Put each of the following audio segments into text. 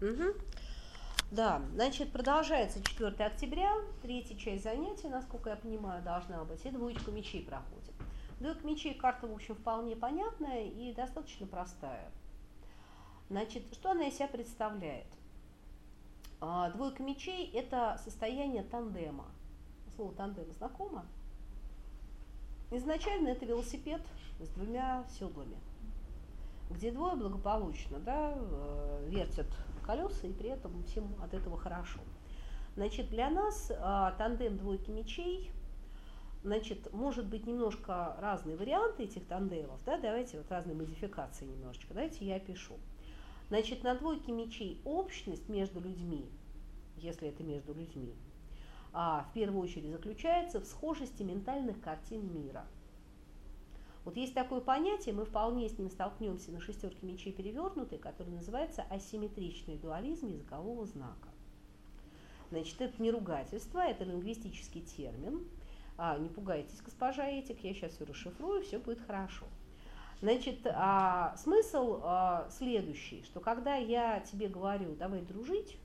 Угу. Да, значит, продолжается 4 октября, третья часть занятия, насколько я понимаю, должна быть, и двоечка мечей проходит. Двойка мечей карта, в общем, вполне понятная и достаточно простая. Значит, что она из себя представляет? А, двойка мечей – это состояние тандема. Слово тандем знакомо? Изначально это велосипед с двумя седлами, где двое благополучно да, э, вертят колеса, и при этом всем от этого хорошо. Значит, для нас а, тандем двойки мечей, значит, может быть немножко разные варианты этих тандемов, да, давайте вот разные модификации немножечко, давайте я опишу. Значит, на двойке мечей общность между людьми, если это между людьми, а, в первую очередь заключается в схожести ментальных картин мира – вот есть такое понятие, мы вполне с ним столкнемся на шестерке мечей перевернутой, которое называется асимметричный дуализм языкового знака. Значит, это не ругательство, это лингвистический термин. А, не пугайтесь, госпожа Этик, я сейчас все расшифрую, все будет хорошо. Значит, а, смысл а, следующий, что когда я тебе говорю, давай дружить,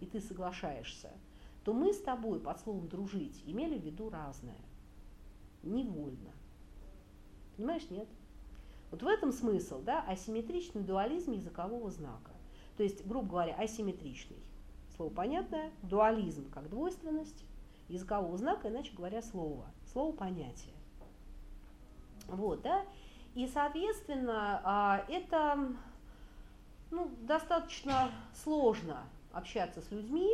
и ты соглашаешься, то мы с тобой под словом дружить имели в виду разное. Невольно. Понимаешь, нет? Вот в этом смысл, да, асимметричный дуализм языкового знака. То есть, грубо говоря, асимметричный. Слово понятное, дуализм как двойственность языкового знака, иначе говоря, слово. Слово понятие. Вот, да. И, соответственно, а, это ну, достаточно сложно общаться с людьми,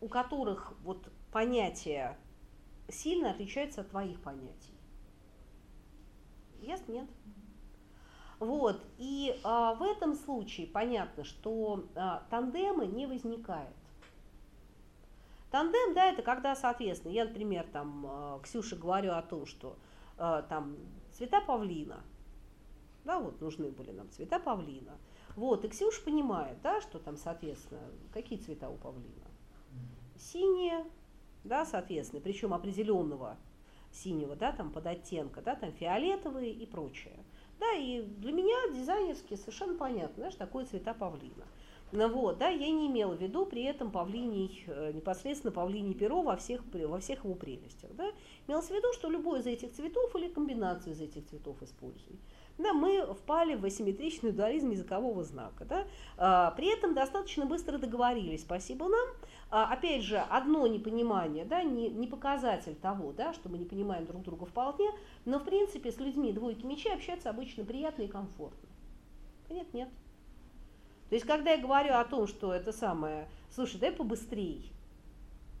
у которых вот понятие сильно отличается от твоих понятий. Yes, нет. Вот, и а, в этом случае понятно, что а, тандемы не возникает. Тандем, да, это когда, соответственно, я, например, там, а, Ксюше говорю о том, что а, там цвета павлина, да, вот нужны были нам цвета павлина. Вот, и Ксюша понимает, да, что там, соответственно, какие цвета у павлина? Синие, да, соответственно, причем определенного синего, да, там под оттенка, да, там фиолетовые и прочее. Да, и для меня дизайнерски совершенно понятно, знаешь, такое цвета павлина. Ну вот, да, я не имела в виду при этом павлиний, э, непосредственно павлиний перо во всех, во всех его прелестях. Да. Имелось в виду, что любой из этих цветов или комбинацию из этих цветов используй да, мы впали в асимметричный дуализм языкового знака. Да? А, при этом достаточно быстро договорились, спасибо нам. А, опять же, одно непонимание, да, не, не показатель того, да, что мы не понимаем друг друга вполне, но в принципе с людьми двойки мечей общаться обычно приятно и комфортно. Нет, нет. То есть, когда я говорю о том, что это самое, слушай, дай побыстрей,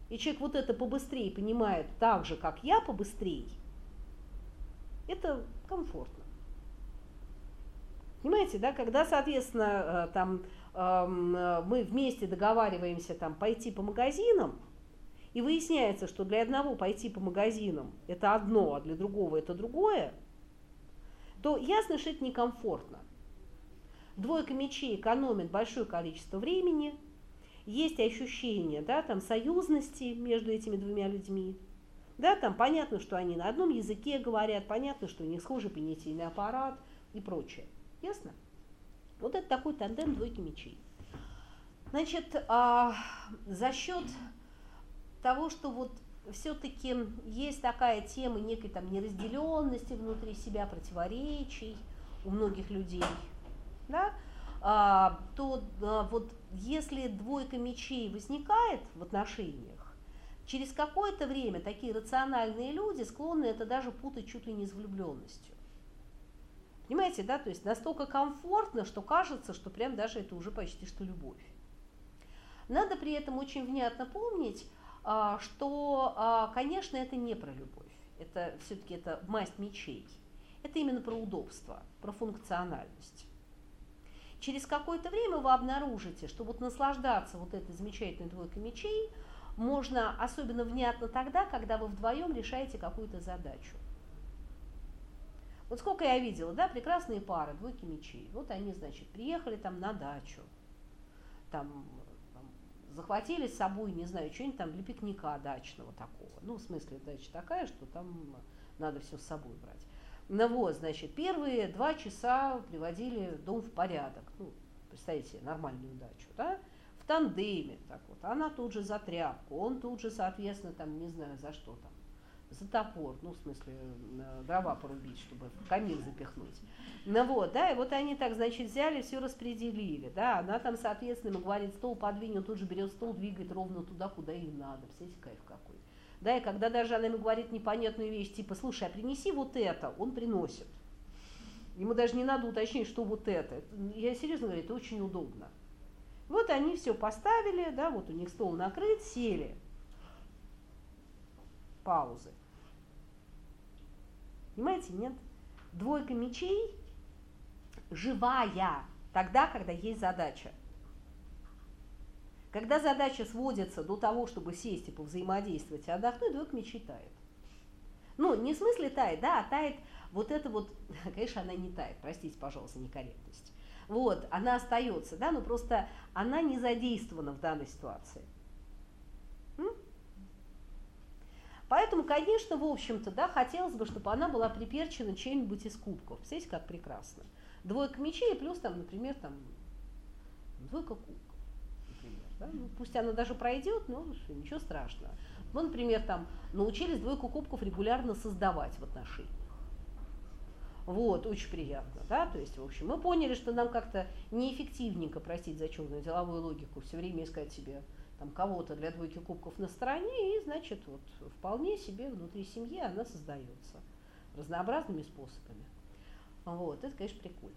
и человек вот это побыстрее понимает так же, как я побыстрей, это комфортно. Понимаете, да, когда, соответственно, э, там мы вместе договариваемся там пойти по магазинам, и выясняется, что для одного пойти по магазинам это одно, а для другого это другое, то ясно, что это некомфортно. Двойка мечей экономит большое количество времени, есть ощущение да, там, союзности между этими двумя людьми. Да, там понятно, что они на одном языке говорят, понятно, что у них схожий понятийный аппарат и прочее. Ясно? Вот это такой тандем двойки мечей. Значит, а, за счет того, что вот все-таки есть такая тема некой там неразделенности внутри себя, противоречий у многих людей, да, а, то а, вот если двойка мечей возникает в отношениях, через какое-то время такие рациональные люди склонны это даже путать чуть ли не с влюбленностью. Понимаете, да, то есть настолько комфортно, что кажется, что прям даже это уже почти что любовь. Надо при этом очень внятно помнить, а, что, а, конечно, это не про любовь, это все-таки это масть мечей. Это именно про удобство, про функциональность. Через какое-то время вы обнаружите, что вот наслаждаться вот этой замечательной двойкой мечей можно особенно внятно тогда, когда вы вдвоем решаете какую-то задачу. Вот сколько я видела, да, прекрасные пары, двойки мечей. Вот они, значит, приехали там на дачу, там, там захватили с собой, не знаю, что-нибудь там для пикника дачного такого. Ну, в смысле, дача такая, что там надо все с собой брать. Ну вот, значит, первые два часа приводили дом в порядок. Ну, представьте себе нормальную удачу, да, в тандеме, так вот, она тут же за тряпку, он тут же, соответственно, там, не знаю, за что там, за топор, ну, в смысле, дрова порубить, чтобы в камин запихнуть. Ну вот, да, и вот они так, значит, взяли, все распределили, да, она там, соответственно, ему говорит, стол подвинь, он тут же берет стол, двигает ровно туда, куда ей надо, представляете, кайф какой. Да, и когда даже она ему говорит непонятную вещь, типа, слушай, а принеси вот это, он приносит. Ему даже не надо уточнить, что вот это. Я серьезно говорю, это очень удобно. Вот они все поставили, да, вот у них стол накрыт, сели. Паузы. Понимаете, нет? Двойка мечей живая тогда, когда есть задача. Когда задача сводится до того, чтобы сесть и повзаимодействовать и отдохнуть, двойка мечей тает. Ну, не в смысле тает, да, а тает вот это вот, конечно, она не тает, простите, пожалуйста, некорректность. Вот, она остается, да, но просто она не задействована в данной ситуации. М? Поэтому, конечно, в общем-то, да, хотелось бы, чтобы она была приперчена чем-нибудь из кубков. Представляете, как прекрасно. Двойка мечей плюс там, например, там двойка кубков, например. Да? Ну, пусть она даже пройдет, но ничего страшного. Мы, например, там научились двойку кубков регулярно создавать в отношениях. Вот, очень приятно, да, то есть, в общем, мы поняли, что нам как-то неэффективненько, простить за черную деловую логику, все время искать себе там кого-то для двойки кубков на стороне, и, значит, вот вполне себе внутри семьи она создается разнообразными способами. Вот, это, конечно, прикольно.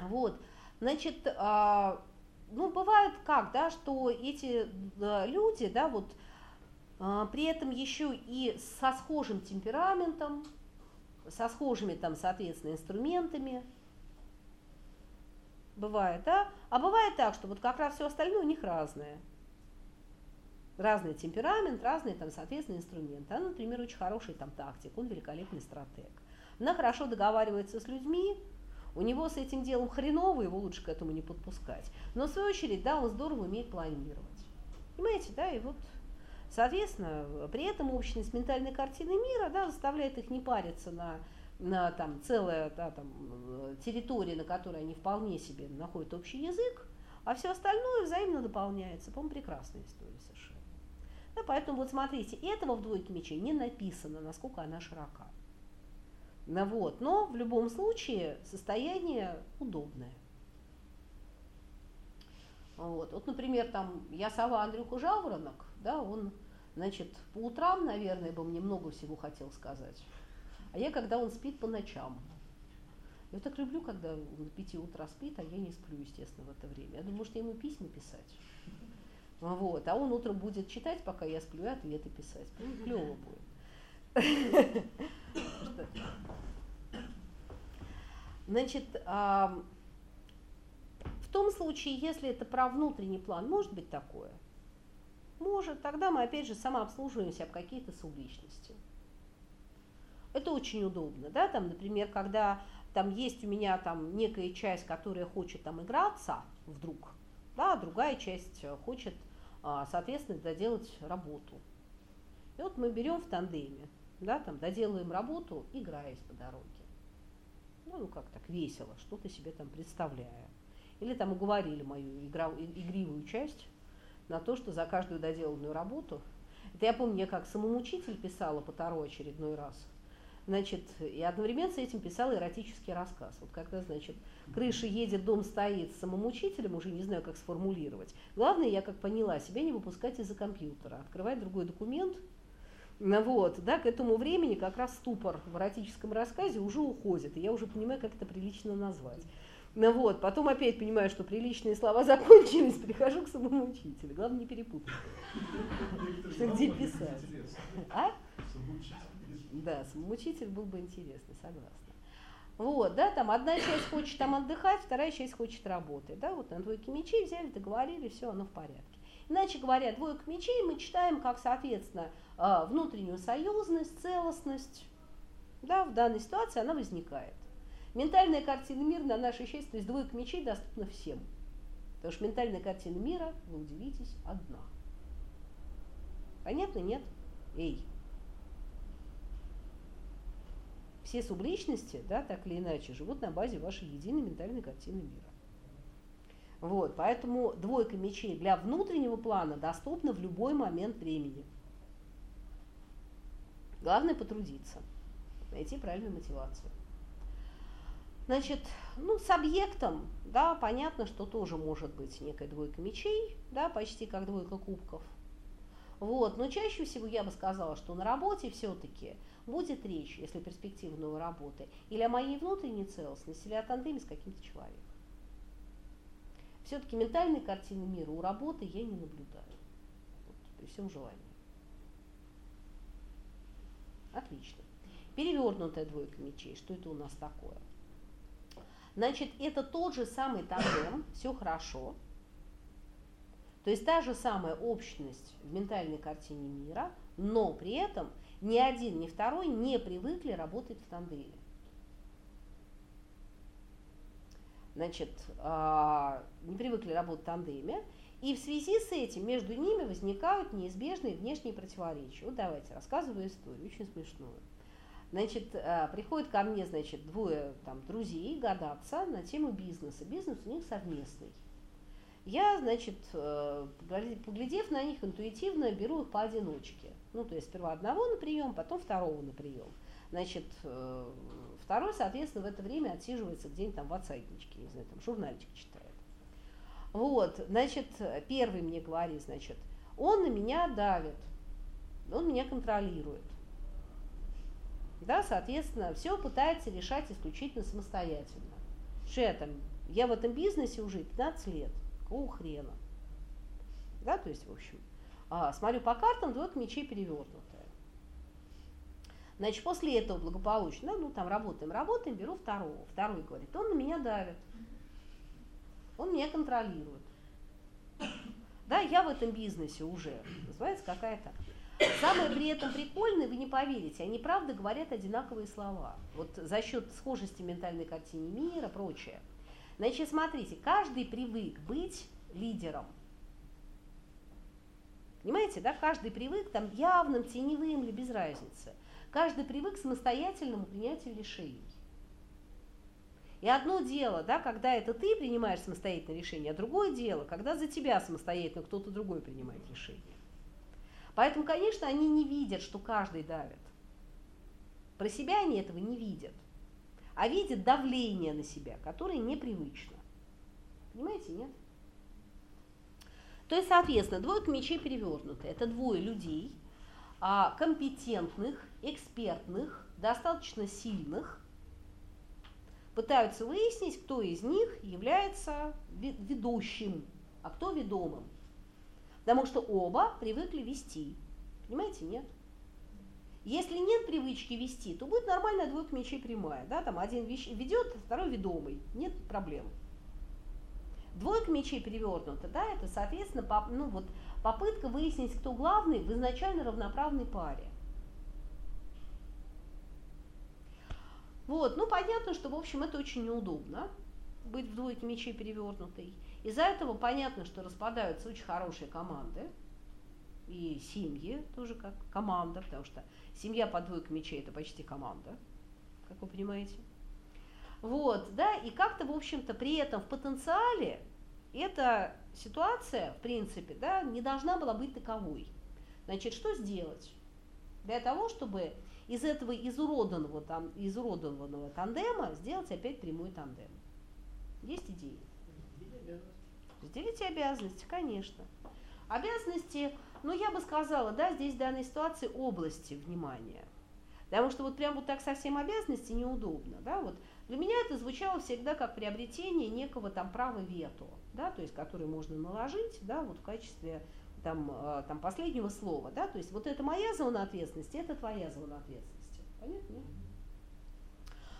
Вот, значит, а, ну, бывает как, да, что эти люди, да, вот, а, при этом еще и со схожим темпераментом, со схожими там, соответственно, инструментами, бывает, да, а бывает так, что вот как раз все остальное у них разное – разный темперамент, разные там, соответственно, инструменты. Она, например, очень хороший там тактик, он великолепный стратег. Она хорошо договаривается с людьми, у него с этим делом хреново, его лучше к этому не подпускать. Но в свою очередь, да, он здорово умеет планировать. Понимаете, да, и вот, соответственно, при этом общность ментальной картины мира, да, заставляет их не париться на на там целая да, там, территория, на которой они вполне себе находят общий язык, а все остальное взаимно дополняется. По-моему, прекрасная история совершенно. Да, поэтому вот смотрите, этого в двойке мечей не написано, насколько она широка. Ну, вот, но в любом случае состояние удобное. Вот, вот например, там я сова Андрюха Жаворонок, да, он, значит, по утрам, наверное, бы мне много всего хотел сказать. А я, когда он спит по ночам. Я так люблю, когда он до пяти утра спит, а я не сплю, естественно, в это время. Я думаю, что ему письма писать. Вот. А он утром будет читать, пока я сплю, и ответы писать. Клево будет. Значит, в том случае, если это про внутренний план, может быть такое? Может, тогда мы опять же самообслуживаемся об какие-то субличности. Это очень удобно, да, там, например, когда там есть у меня там некая часть, которая хочет там играться вдруг, да, а другая часть хочет а, соответственно, доделать работу. И вот мы берем в тандеме, да, там доделаем работу, играясь по дороге. Ну, ну как так, весело, что-то себе там представляя. Или там уговорили мою игра, игривую часть на то, что за каждую доделанную работу, это я помню, я как самоучитель писала по Таро очередной раз, значит, и одновременно с этим писала эротический рассказ. Вот когда, значит, крыша едет, дом стоит с самым учителем, уже не знаю, как сформулировать. Главное, я как поняла, себя не выпускать из-за компьютера, открывать другой документ, ну вот, да, к этому времени как раз ступор в эротическом рассказе уже уходит, и я уже понимаю, как это прилично назвать. Ну вот, потом опять понимаю, что приличные слова закончились, прихожу к самому учителю. Главное не перепутать. Что где писать. А? Да, самоучитель был бы интересный, согласна. Вот, да, там одна часть хочет там отдыхать, вторая часть хочет работать. Да, вот на двойке мечей взяли, договорили, все, оно в порядке. Иначе говоря, двойка мечей мы читаем как, соответственно, а, внутреннюю союзность, целостность. Да, в данной ситуации она возникает. Ментальная картина мира на нашей счастье, то есть двойка мечей доступна всем. Потому что ментальная картина мира, вы удивитесь, одна. Понятно? Нет? Эй, все субличности, да, так или иначе, живут на базе вашей единой ментальной картины мира. Вот, поэтому двойка мечей для внутреннего плана доступна в любой момент времени. Главное потрудиться, найти правильную мотивацию. Значит, ну, с объектом, да, понятно, что тоже может быть некая двойка мечей, да, почти как двойка кубков. Вот, но чаще всего я бы сказала, что на работе все-таки будет речь, если перспектива новой работы, или о моей внутренней целостности, или о тандеме с каким-то человеком. Все-таки ментальной картины мира у работы я не наблюдаю. Вот, при всем желании. Отлично. Перевернутая двойка мечей. Что это у нас такое? Значит, это тот же самый тандем, все хорошо. То есть та же самая общность в ментальной картине мира, но при этом ни один, ни второй не привыкли работать в тандеме. Значит, а, не привыкли работать в тандеме, и в связи с этим между ними возникают неизбежные внешние противоречия. Вот давайте, рассказываю историю, очень смешную. Значит, а, приходят ко мне, значит, двое там, друзей гадаться на тему бизнеса. Бизнес у них совместный. Я, значит, э, поглядев на них интуитивно, беру их поодиночке. Ну, то есть сперва одного на прием, потом второго на прием. Значит, э, второй, соответственно, в это время отсиживается где-нибудь там в отсайдничке, не знаю, там журнальчик читает. Вот, значит, первый мне говорит, значит, он на меня давит, он меня контролирует. Да, соответственно, все пытается решать исключительно самостоятельно. Что я там, я в этом бизнесе уже 15 лет, какого хрена? Да, то есть, в общем, а, смотрю по картам, двойка мечей перевернутая. Значит, после этого благополучно, ну там работаем, работаем, беру второго. Второй говорит, он на меня давит, он меня контролирует. Да, я в этом бизнесе уже, называется какая-то Самое при этом прикольное, вы не поверите, они правда говорят одинаковые слова. Вот за счет схожести ментальной картины мира, прочее. Значит, смотрите, каждый привык быть лидером. Понимаете, да, каждый привык там явным, теневым или без разницы. Каждый привык к самостоятельному принятию решений. И одно дело, да, когда это ты принимаешь самостоятельное решение, а другое дело, когда за тебя самостоятельно кто-то другой принимает решение. Поэтому, конечно, они не видят, что каждый давит. Про себя они этого не видят, а видят давление на себя, которое непривычно. Понимаете, нет? То есть, соответственно, двойка мечей перевернуты. Это двое людей, а, компетентных, экспертных, достаточно сильных, пытаются выяснить, кто из них является ведущим, а кто ведомым. Потому что оба привыкли вести. Понимаете, нет? Если нет привычки вести, то будет нормальная двойка мечей прямая. Да? Там один ведет, второй ведомый. Нет проблем. Двойка мечей перевернута, да, это, соответственно, по, ну, вот, попытка выяснить, кто главный в изначально равноправной паре. Вот, ну понятно, что, в общем, это очень неудобно, быть в двойке мечей перевернутой. Из-за этого понятно, что распадаются очень хорошие команды, и семьи тоже как команда, потому что семья под двойкой мечей это почти команда, как вы понимаете. Вот, да, и как-то, в общем-то, при этом в потенциале эта ситуация, в принципе, да, не должна была быть таковой. Значит, что сделать? Для того, чтобы из этого изуродованного, там, изуродованного тандема сделать опять прямой тандем. Есть идеи? Разделите обязанности, конечно. Обязанности, ну я бы сказала, да, здесь в данной ситуации области внимания. Потому что вот прям вот так совсем обязанности неудобно, да, вот для меня это звучало всегда как приобретение некого там права вето, да, то есть которое можно наложить, да, вот в качестве там, э, там последнего слова, да, то есть вот это моя зона ответственности, это твоя зона ответственности. Понятно?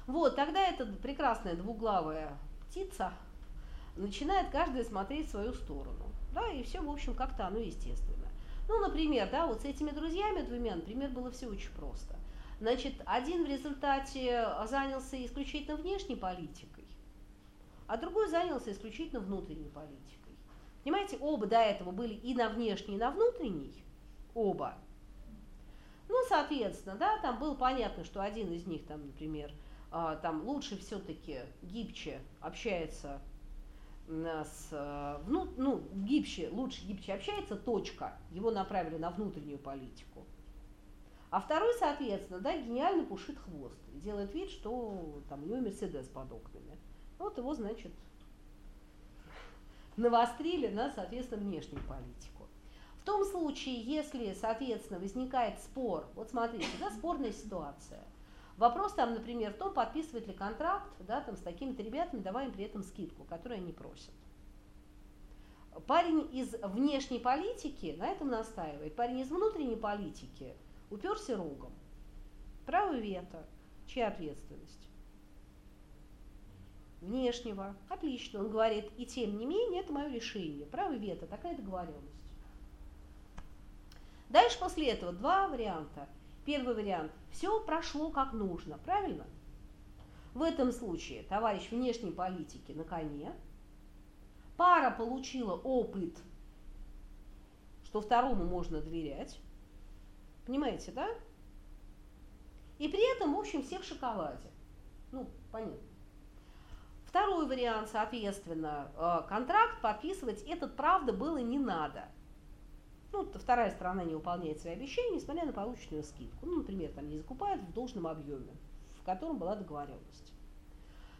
Вот, тогда эта прекрасная двуглавая птица, начинает каждый смотреть в свою сторону. Да, и все, в общем, как-то оно естественно. Ну, например, да, вот с этими друзьями двумя, например, было все очень просто. Значит, один в результате занялся исключительно внешней политикой, а другой занялся исключительно внутренней политикой. Понимаете, оба до этого были и на внешней, и на внутренней, оба. Ну, соответственно, да, там было понятно, что один из них, там, например, а, там лучше все-таки гибче общается с, э, ну, ну, гибче, лучше гибче общается, точка, его направили на внутреннюю политику. А второй, соответственно, да, гениально пушит хвост делает вид, что там у него Мерседес под окнами. Вот его, значит, навострили на, соответственно, внешнюю политику. В том случае, если, соответственно, возникает спор, вот смотрите, да, спорная ситуация. Вопрос там, например, в том, подписывает ли контракт да, там, с такими-то ребятами, давая им при этом скидку, которую они просят. Парень из внешней политики на этом настаивает. Парень из внутренней политики уперся рогом. Право вето. Чья ответственность? Внешнего. Отлично. Он говорит, и тем не менее, это мое решение. Право вето. Такая договоренность. Дальше после этого два варианта. Первый вариант. Все прошло как нужно, правильно? В этом случае товарищ внешней политики на коне. Пара получила опыт, что второму можно доверять. Понимаете, да? И при этом, в общем, все в шоколаде. Ну, понятно. Второй вариант, соответственно, э, контракт подписывать этот, правда, было не надо – ну, вторая сторона не выполняет свои обещания, несмотря на полученную скидку. Ну, например, там не закупает в должном объеме, в котором была договоренность.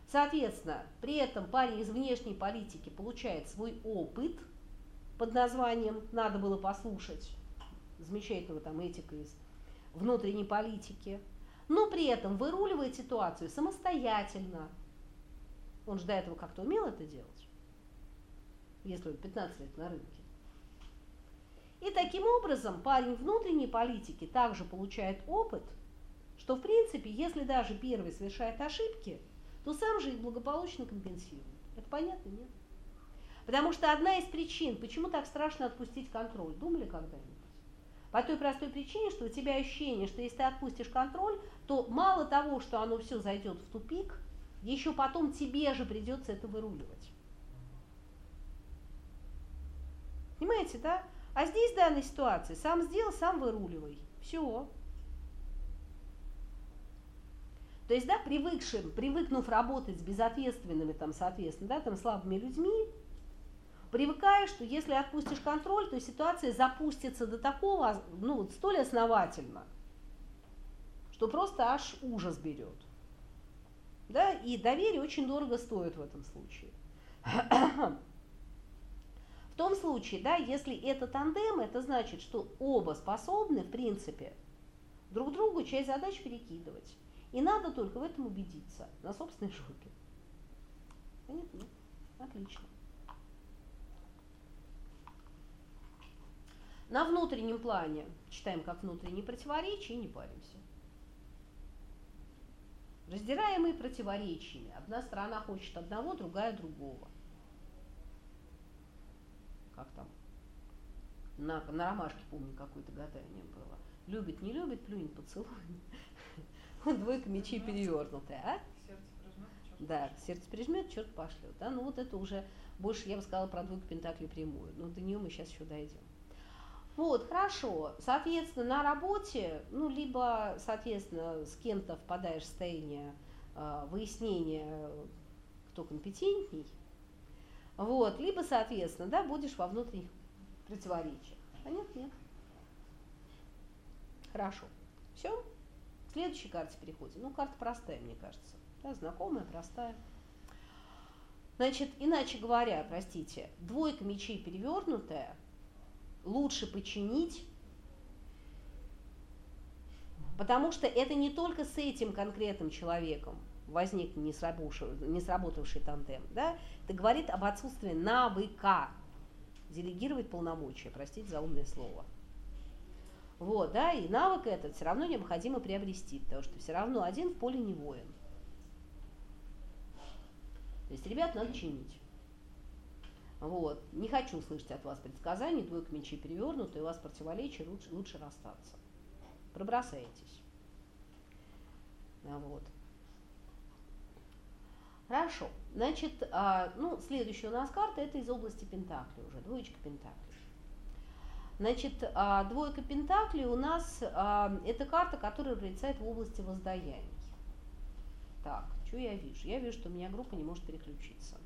Соответственно, при этом парень из внешней политики получает свой опыт под названием «надо было послушать» замечательного там этика из внутренней политики, но при этом выруливает ситуацию самостоятельно. Он же до этого как-то умел это делать, если он 15 лет на рынке. И таким образом парень внутренней политики также получает опыт, что в принципе, если даже первый совершает ошибки, то сам же их благополучно компенсирует. Это понятно, нет? Потому что одна из причин, почему так страшно отпустить контроль, думали когда-нибудь? По той простой причине, что у тебя ощущение, что если ты отпустишь контроль, то мало того, что оно все зайдет в тупик, еще потом тебе же придется это выруливать. Понимаете, да? А здесь в данной ситуации сам сделал, сам выруливай. Все. То есть, да, привыкшим, привыкнув работать с безответственными, там, соответственно, да, там, слабыми людьми, привыкаешь, что если отпустишь контроль, то ситуация запустится до такого, ну, вот столь основательно, что просто аж ужас берет. Да, и доверие очень дорого стоит в этом случае. В том случае, да, если это тандем, это значит, что оба способны, в принципе, друг другу часть задач перекидывать. И надо только в этом убедиться на собственной жопе. Понятно? Отлично. На внутреннем плане читаем как внутренние противоречия и не паримся. Раздираемые противоречиями. Одна сторона хочет одного, другая другого как там, на, на ромашке, помню, какое-то гадание было. Любит, не любит, плюнет, поцелуй. Двойка мечей перевернутая, а? Да, сердце прижмет, черт пошлет. Да? Ну вот это уже больше, я бы сказала, про двойку пентаклей прямую. Но до нее мы сейчас еще дойдем. Вот, хорошо. Соответственно, на работе, ну, либо, соответственно, с кем-то впадаешь в состояние э, выяснения, кто компетентней, вот, либо, соответственно, да, будешь во внутренних противоречиях. Понятно? Нет? Хорошо. Все? К следующей карте переходим. Ну, карта простая, мне кажется. Да, знакомая, простая. Значит, иначе говоря, простите, двойка мечей перевернутая лучше починить, потому что это не только с этим конкретным человеком, возник не сработавший, тандем, да, это говорит об отсутствии навыка делегировать полномочия, простите за умное слово. Вот, да, и навык этот все равно необходимо приобрести, потому что все равно один в поле не воин. То есть, ребят, надо чинить. Вот. Не хочу слышать от вас предсказаний, двойка мечей перевернута, и у вас противоречие, лучше, лучше расстаться. Пробросаетесь. Вот. Хорошо. Значит, а, ну, следующая у нас карта это из области Пентакли уже, двоечка Пентакли. Значит, а, двойка Пентакли у нас а, это карта, которая пролетает в области воздаяний. Так, что я вижу? Я вижу, что у меня группа не может переключиться.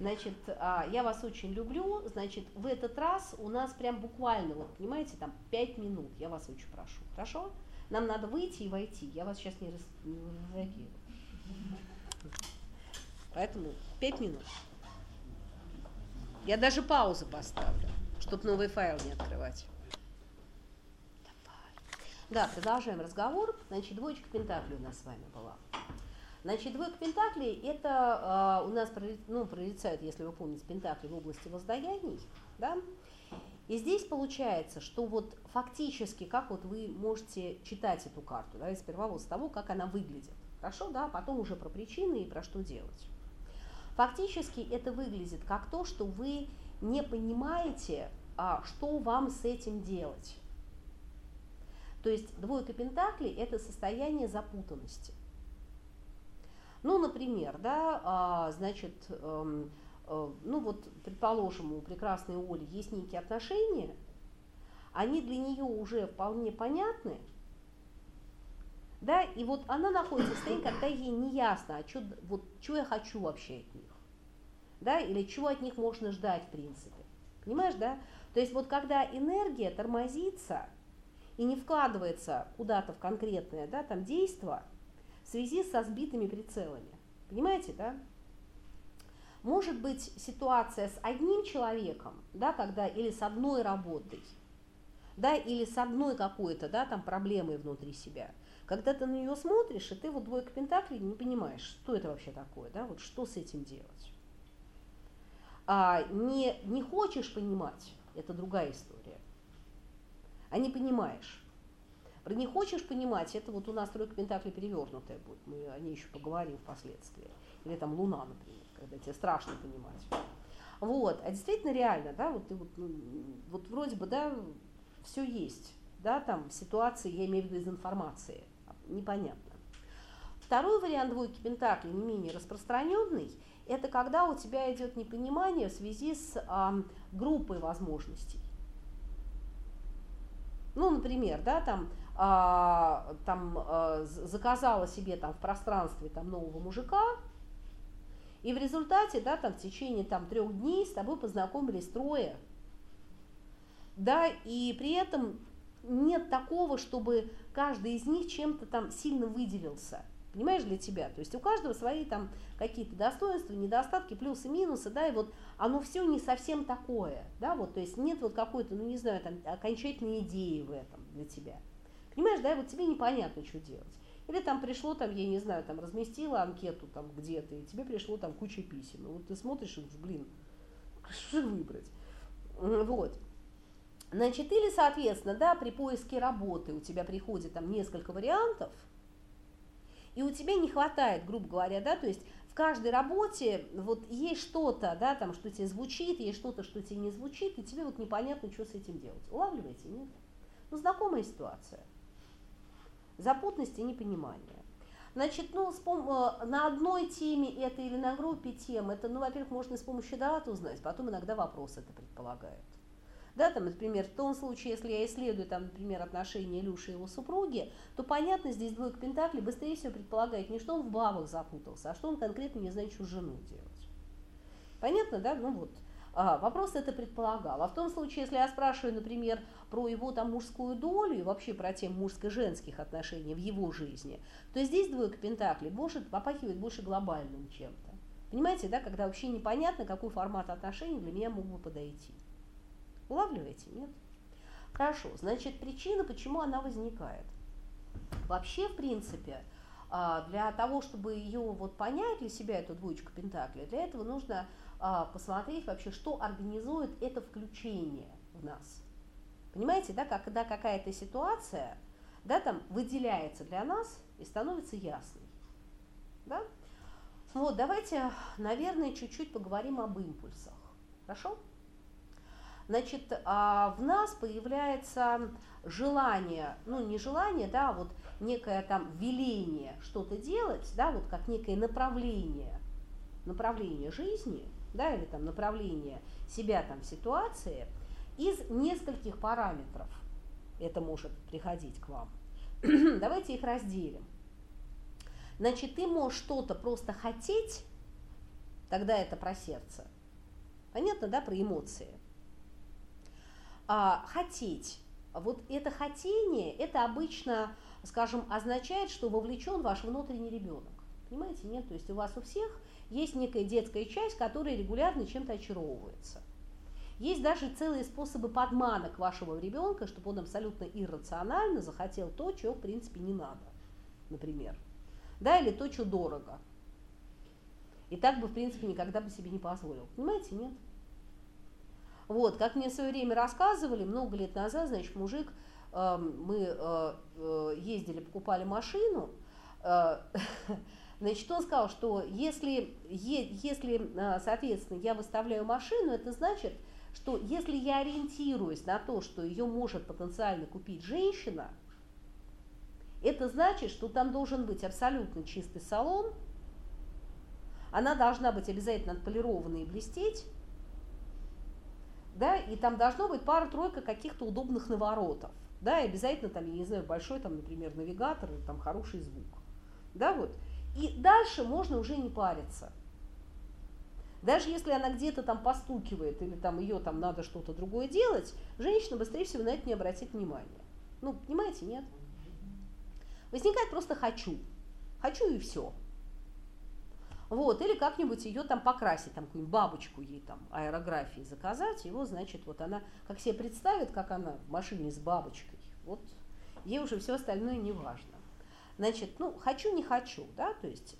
Значит, я вас очень люблю. Значит, в этот раз у нас прям буквально, вот понимаете, там 5 минут. Я вас очень прошу. Хорошо? Нам надо выйти и войти. Я вас сейчас не, рас... не. Поэтому 5 минут. Я даже паузу поставлю, чтобы новый файл не открывать. Да, продолжаем разговор. Значит, двоечка Пентаклей у нас с вами была. Значит, двойка Пентаклей это э, у нас ну, прорицает, если вы помните, Пентакли в области воздаяний, да, и здесь получается, что вот фактически, как вот вы можете читать эту карту, да, сперва вот с того, как она выглядит, хорошо, да, потом уже про причины и про что делать. Фактически это выглядит как то, что вы не понимаете, а, что вам с этим делать. То есть двойка пентаклей – это состояние запутанности. Ну, например, да, а, значит, эм, э, ну вот, предположим, у прекрасной Оли есть некие отношения, они для нее уже вполне понятны, да, и вот она находится в состоянии, когда ей не ясно, а что, вот, что я хочу вообще от них, да, или чего от них можно ждать, в принципе, понимаешь, да? То есть вот когда энергия тормозится и не вкладывается куда-то в конкретное, да, там действие, в связи со сбитыми прицелами. Понимаете, да? Может быть ситуация с одним человеком, да, когда или с одной работой, да, или с одной какой-то, да, там проблемой внутри себя. Когда ты на нее смотришь, и ты вот двойка пентаклей не понимаешь, что это вообще такое, да, вот что с этим делать. А не, не хочешь понимать, это другая история. А не понимаешь. Про не хочешь понимать, это вот у нас тройка пентаклей перевернутая будет, мы о ней еще поговорим впоследствии. Или там луна, например, когда тебе страшно понимать. Вот, а действительно реально, да, вот ты вот, ну, вот вроде бы, да, все есть, да, там ситуации, я имею в виду из информации, непонятно. Второй вариант двойки пентаклей, не менее распространенный, это когда у тебя идет непонимание в связи с а, группой возможностей. Ну, например, да, там а, там а, заказала себе там в пространстве там нового мужика, и в результате, да, там в течение там трех дней с тобой познакомились трое, да, и при этом нет такого, чтобы каждый из них чем-то там сильно выделился понимаешь, для тебя. То есть у каждого свои там какие-то достоинства, недостатки, плюсы, минусы, да, и вот оно все не совсем такое, да, вот, то есть нет вот какой-то, ну не знаю, там окончательной идеи в этом для тебя. Понимаешь, да, и вот тебе непонятно, что делать. Или там пришло, там, я не знаю, там разместила анкету там где-то, и тебе пришло там куча писем. И вот ты смотришь и блин, что же выбрать? Вот. Значит, или, соответственно, да, при поиске работы у тебя приходит там несколько вариантов, и у тебя не хватает, грубо говоря, да, то есть в каждой работе вот есть что-то, да, там, что тебе звучит, есть что-то, что тебе не звучит, и тебе вот непонятно, что с этим делать. Улавливаете, нет? Ну, знакомая ситуация. Запутанность и непонимание. Значит, ну, э, на одной теме это или на группе тем, это, ну, во-первых, можно с помощью дат узнать, потом иногда вопрос это предполагает. Да, там, например, в том случае, если я исследую, там, например, отношения Илюши и его супруги, то понятно, здесь двойка Пентакли быстрее всего предполагает не что он в бабах запутался, а что он конкретно не знает, что с женой делать. Понятно, да? Ну вот. А, вопрос это предполагал. А в том случае, если я спрашиваю, например, про его там мужскую долю и вообще про тему мужско-женских отношений в его жизни, то здесь двойка Пентакли может попахивать больше глобальным чем-то. Понимаете, да, когда вообще непонятно, какой формат отношений для меня мог бы подойти. Улавливаете? Нет? Хорошо, значит, причина, почему она возникает. Вообще, в принципе, а, для того, чтобы ее вот понять для себя, эту двоечку Пентакля, для этого нужно а, посмотреть вообще, что организует это включение в нас. Понимаете, да, когда какая-то ситуация, да, там выделяется для нас и становится ясной. Да? Вот, давайте, наверное, чуть-чуть поговорим об импульсах. Хорошо? Значит, а, в нас появляется желание, ну не желание, да, а вот некое там веление что-то делать, да, вот как некое направление, направление жизни, да, или там направление себя там ситуации из нескольких параметров это может приходить к вам. Давайте их разделим. Значит, ты можешь что-то просто хотеть, тогда это про сердце. Понятно, да, про эмоции. А, хотеть. Вот это хотение, это обычно, скажем, означает, что вовлечен ваш внутренний ребенок. Понимаете, нет? То есть у вас у всех есть некая детская часть, которая регулярно чем-то очаровывается. Есть даже целые способы подманок вашего ребенка, чтобы он абсолютно иррационально захотел то, чего в принципе не надо, например. Да, или то, что дорого. И так бы, в принципе, никогда бы себе не позволил. Понимаете, нет? Вот, как мне в свое время рассказывали, много лет назад, значит, мужик, э, мы э, э, ездили, покупали машину, э, значит, он сказал, что если, если, э, соответственно, я выставляю машину, это значит, что если я ориентируюсь на то, что ее может потенциально купить женщина, это значит, что там должен быть абсолютно чистый салон, она должна быть обязательно отполированной и блестеть, да, и там должно быть пара-тройка каких-то удобных наворотов, да, и обязательно там, я не знаю, большой там, например, навигатор или там хороший звук, да, вот. И дальше можно уже не париться. Даже если она где-то там постукивает или там ее там надо что-то другое делать, женщина быстрее всего на это не обратит внимания. Ну, понимаете, нет? Возникает просто хочу. Хочу и все. Вот, или как-нибудь ее там покрасить, там какую-нибудь бабочку ей там аэрографии заказать, его, значит, вот она, как себе представит, как она в машине с бабочкой, вот ей уже все остальное не важно. Значит, ну, хочу, не хочу, да, то есть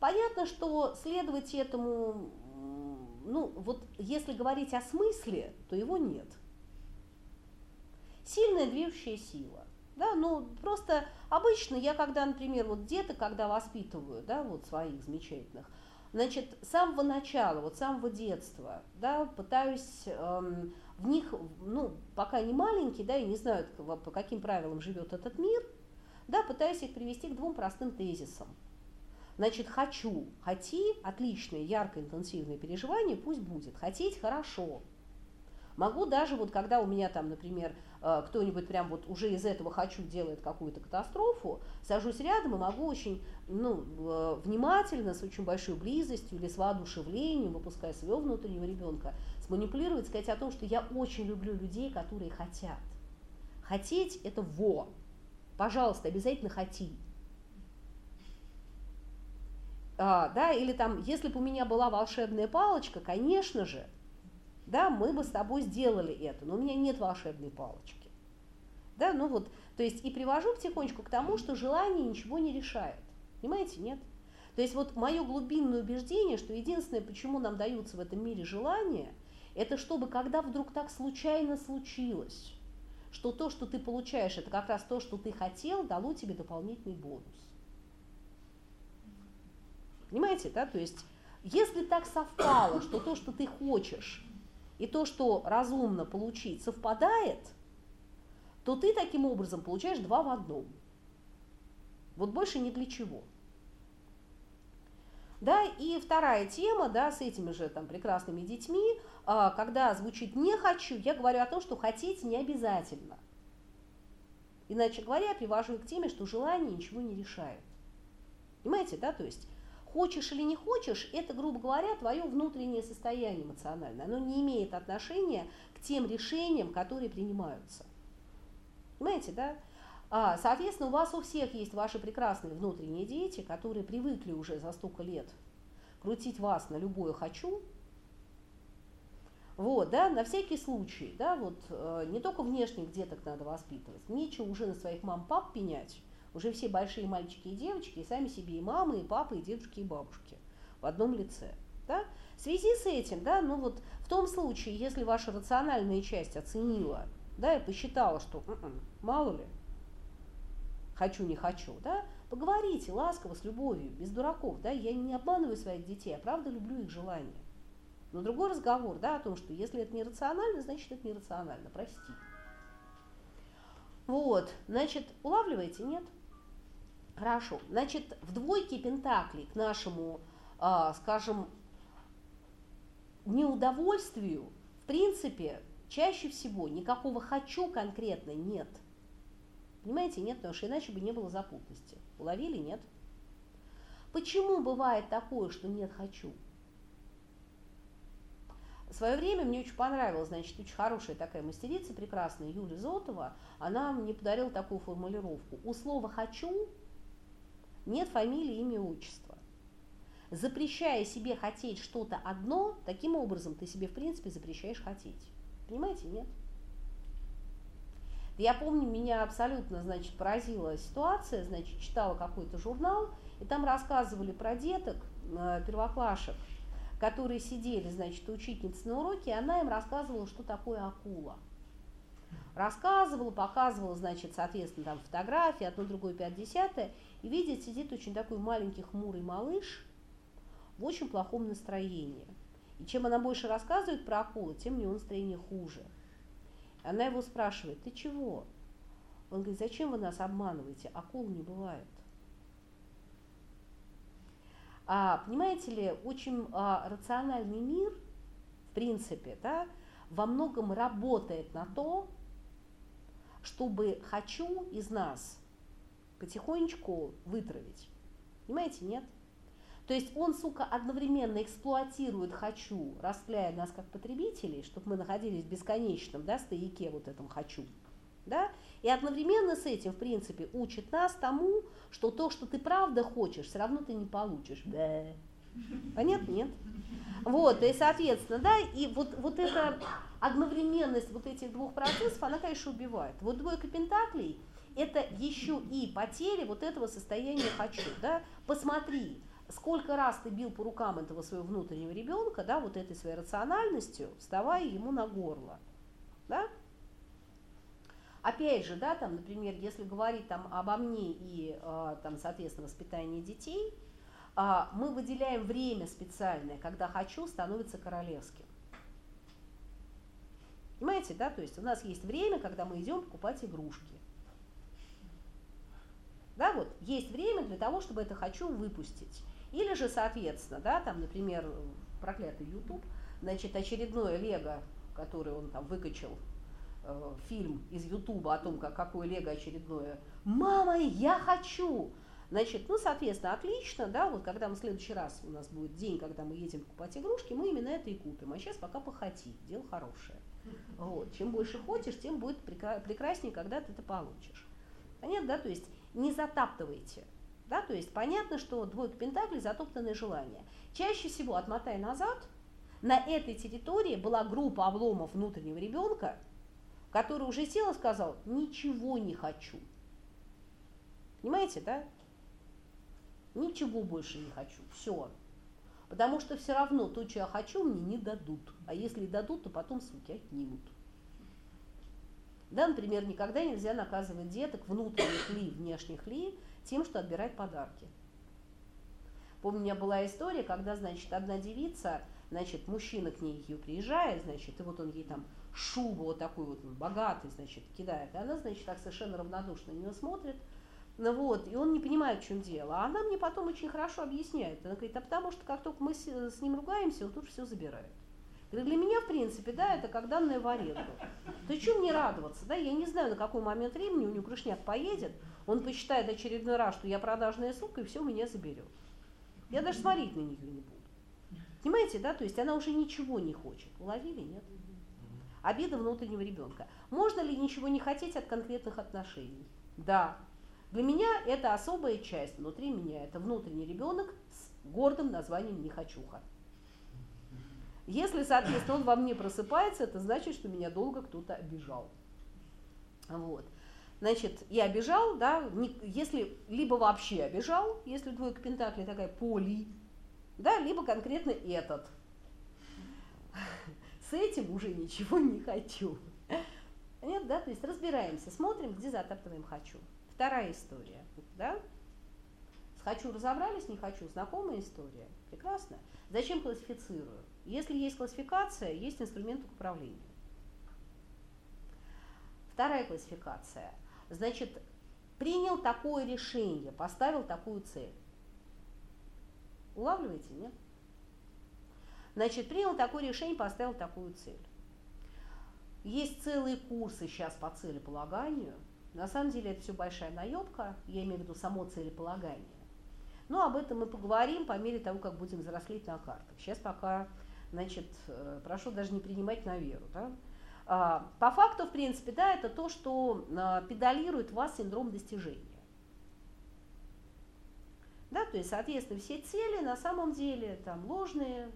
понятно, что следовать этому, ну, вот если говорить о смысле, то его нет. Сильная движущая сила. Да, ну просто обычно я когда, например, вот где-то, когда воспитываю, да, вот своих замечательных, значит, с самого начала, вот с самого детства, да, пытаюсь эм, в них, ну, пока они маленькие, да, и не знают, по каким правилам живет этот мир, да, пытаюсь их привести к двум простым тезисам. Значит, хочу, хоти, отличное, яркое, интенсивное переживание, пусть будет. Хотеть хорошо. Могу даже вот когда у меня там, например, Э, кто-нибудь прям вот уже из этого хочу делает какую-то катастрофу, сажусь рядом и могу очень ну, э, внимательно, с очень большой близостью или с воодушевлением, выпуская своего внутреннего ребенка, сманипулировать, сказать о том, что я очень люблю людей, которые хотят. Хотеть – это во. Пожалуйста, обязательно хоти. А, да, или там, если бы у меня была волшебная палочка, конечно же, да, мы бы с тобой сделали это, но у меня нет волшебной палочки. Да, ну вот, то есть и привожу потихонечку к тому, что желание ничего не решает. Понимаете, нет? То есть вот мое глубинное убеждение, что единственное, почему нам даются в этом мире желания, это чтобы когда вдруг так случайно случилось, что то, что ты получаешь, это как раз то, что ты хотел, дало тебе дополнительный бонус. Понимаете, да? То есть, если так совпало, что то, что ты хочешь, и то, что разумно получить, совпадает, то ты таким образом получаешь два в одном. Вот больше ни для чего. Да, и вторая тема, да, с этими же там прекрасными детьми, а, когда звучит «не хочу», я говорю о том, что хотеть не обязательно. Иначе говоря, привожу к теме, что желание ничего не решает. Понимаете, да, то есть Хочешь или не хочешь, это, грубо говоря, твое внутреннее состояние эмоциональное. Оно не имеет отношения к тем решениям, которые принимаются. Понимаете, да? А, соответственно, у вас у всех есть ваши прекрасные внутренние дети, которые привыкли уже за столько лет крутить вас на любое «хочу», вот, да, на всякий случай, да, вот э, не только внешних деток надо воспитывать, нечего уже на своих мам-пап пенять, уже все большие мальчики и девочки, и сами себе и мамы, и папы, и дедушки, и бабушки в одном лице. Да? В связи с этим, да, ну вот в том случае, если ваша рациональная часть оценила, да, и посчитала, что м-м, мало ли, хочу, не хочу, да, поговорите ласково, с любовью, без дураков, да, я не обманываю своих детей, я правда люблю их желания. Но другой разговор, да, о том, что если это нерационально, значит это нерационально, прости. Вот, значит, улавливаете, нет? Хорошо. Значит, в двойке пентаклей к нашему, э, скажем, неудовольствию, в принципе, чаще всего никакого «хочу» конкретно нет. Понимаете, нет, потому что иначе бы не было запутанности. Уловили, нет? Почему бывает такое, что нет «хочу»? В свое время мне очень понравилась, значит, очень хорошая такая мастерица, прекрасная Юлия Зотова, она мне подарила такую формулировку. У слова «хочу» нет фамилии, имя, отчества. Запрещая себе хотеть что-то одно, таким образом ты себе, в принципе, запрещаешь хотеть. Понимаете, нет? Я помню, меня абсолютно, значит, поразила ситуация, значит, читала какой-то журнал, и там рассказывали про деток, э, первоклашек, которые сидели, значит, учительницы на уроке, и она им рассказывала, что такое акула. Рассказывала, показывала, значит, соответственно, там фотографии, одно, другое, пять, десятое, и видит, сидит очень такой маленький хмурый малыш в очень плохом настроении. И чем она больше рассказывает про акулу, тем у него настроение хуже. Она его спрашивает, ты чего? Он говорит, зачем вы нас обманываете? Акул не бывает. А, понимаете ли, очень а, рациональный мир, в принципе, да, во многом работает на то, чтобы «хочу» из нас потихонечку вытравить. Понимаете, нет? То есть он, сука, одновременно эксплуатирует «хочу», раскляя нас как потребителей, чтобы мы находились в бесконечном да, стояке вот этом «хочу». Да? И одновременно с этим, в принципе, учит нас тому, что то, что ты правда хочешь, все равно ты не получишь. Да. Понятно? Нет? Вот, и, соответственно, да, и вот, вот эта одновременность вот этих двух процессов, она, конечно, убивает. Вот двойка пентаклей – это еще и потеря вот этого состояния «хочу». Да? Посмотри, сколько раз ты бил по рукам этого своего внутреннего ребенка, да, вот этой своей рациональностью, вставая ему на горло, да? Опять же, да, там, например, если говорить там обо мне и, э, там, соответственно, воспитании детей, мы выделяем время специальное, когда хочу, становится королевским. Понимаете, да? То есть у нас есть время, когда мы идем покупать игрушки. Да, вот, есть время для того, чтобы это хочу выпустить. Или же, соответственно, да, там, например, проклятый YouTube, значит, очередное Лего, который он там выкачал, э, фильм из Ютуба о том, как какое Лего очередное. Мама, я хочу! Значит, ну, соответственно, отлично, да, вот когда мы в следующий раз, у нас будет день, когда мы едем покупать игрушки, мы именно это и купим. А сейчас пока похоти, дело хорошее. Вот. Чем больше хочешь, тем будет прекраснее, когда ты это получишь. Понятно, да? То есть не затаптывайте. Да? То есть понятно, что двойка пентаклей – затоптанное желание. Чаще всего, отмотай назад, на этой территории была группа обломов внутреннего ребенка, который уже сел и сказал «ничего не хочу». Понимаете, да? Ничего больше не хочу, все. Потому что все равно то, что я хочу, мне не дадут. А если дадут, то потом, суки, отнимут. Да, например, никогда нельзя наказывать деток, внутренних ли, внешних ли, тем, что отбирать подарки. Помню, у меня была история, когда, значит, одна девица, значит, мужчина к ней ее приезжает, значит, и вот он ей там шубу вот такую вот богатый, значит, кидает. И она, значит, так совершенно равнодушно на него смотрит, ну вот, и он не понимает, в чем дело. А она мне потом очень хорошо объясняет. Она говорит, а потому что как только мы с, с ним ругаемся, он тут все забирает. Для меня, в принципе, да, это как данные в аренду. Есть, что мне радоваться, да, я не знаю, на какой момент времени у него крышняк поедет, он посчитает очередной раз, что я продажная сука, и все меня заберет. Я даже смотреть на нее не буду. Понимаете, да, то есть она уже ничего не хочет. Уловили, нет? Обида внутреннего ребенка. Можно ли ничего не хотеть от конкретных отношений? Да. Для меня это особая часть внутри меня. Это внутренний ребенок с гордым названием «нехочуха». Если, соответственно, он во мне просыпается, это значит, что меня долго кто-то обижал. Вот. Значит, я обижал, да, не, если либо вообще обижал, если двойка пентаклей такая поли, да, либо конкретно этот. С этим уже ничего не хочу. Нет, да, то есть разбираемся, смотрим, где затаптываем хочу. Вторая история, да. Хочу разобрались, не хочу, знакомая история. Прекрасно. Зачем классифицирую? Если есть классификация, есть инструмент к управлению. Вторая классификация. Значит, принял такое решение, поставил такую цель. Улавливаете, нет? Значит, принял такое решение, поставил такую цель. Есть целые курсы сейчас по целеполаганию. На самом деле это все большая наебка, я имею в виду само целеполагание. Но об этом мы поговорим по мере того, как будем взрослеть на картах. Сейчас пока значит, э, прошу даже не принимать на веру. Да? А, по факту, в принципе, да, это то, что а, педалирует вас синдром достижения. Да, то есть, соответственно, все цели на самом деле там ложные,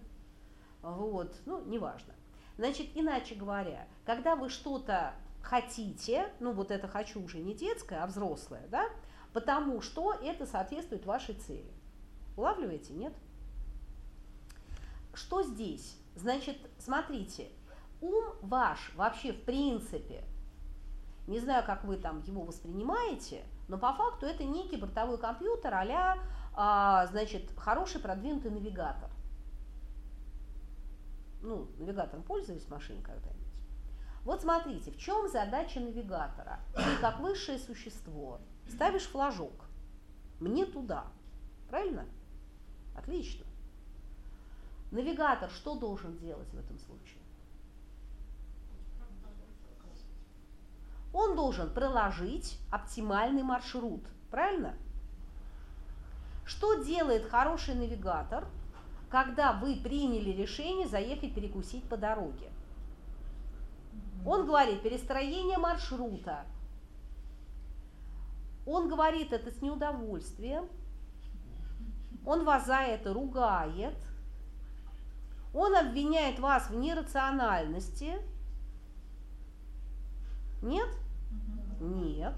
вот, ну, неважно. Значит, иначе говоря, когда вы что-то хотите, ну вот это хочу уже не детское, а взрослое, да, потому что это соответствует вашей цели. Улавливаете, нет? Что здесь? Значит, смотрите, ум ваш вообще в принципе, не знаю, как вы там его воспринимаете, но по факту это некий бортовой компьютер а а, значит, хороший продвинутый навигатор. Ну, навигатором пользовались в машине когда-нибудь? Вот смотрите, в чем задача навигатора? Ты как высшее существо ставишь флажок. Мне туда. Правильно? Отлично. Навигатор что должен делать в этом случае? Он должен проложить оптимальный маршрут. Правильно? Что делает хороший навигатор, когда вы приняли решение заехать перекусить по дороге? Он говорит перестроение маршрута. Он говорит это с неудовольствием. Он вас за это ругает. Он обвиняет вас в нерациональности. Нет? Нет.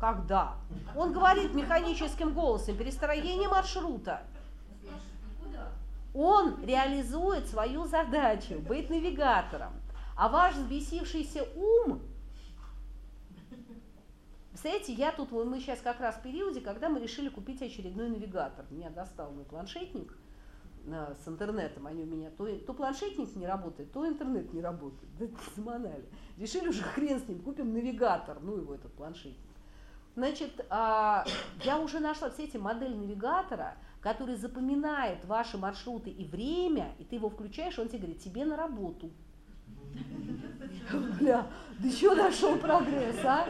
Когда? Он говорит механическим голосом перестроение маршрута. Он реализует свою задачу быть навигатором. А ваш взбесившийся ум, представляете, я тут, мы сейчас как раз в периоде, когда мы решили купить очередной навигатор. Меня достал мой планшетник э, с интернетом, они у меня, то, то планшетник не работает, то интернет не работает. Да заманали. Решили уже хрен с ним, купим навигатор, ну его этот планшетник. Значит, а, я уже нашла все эти модель навигатора, который запоминает ваши маршруты и время, и ты его включаешь, он тебе говорит, тебе на работу. Бля, да еще нашел прогресс, а?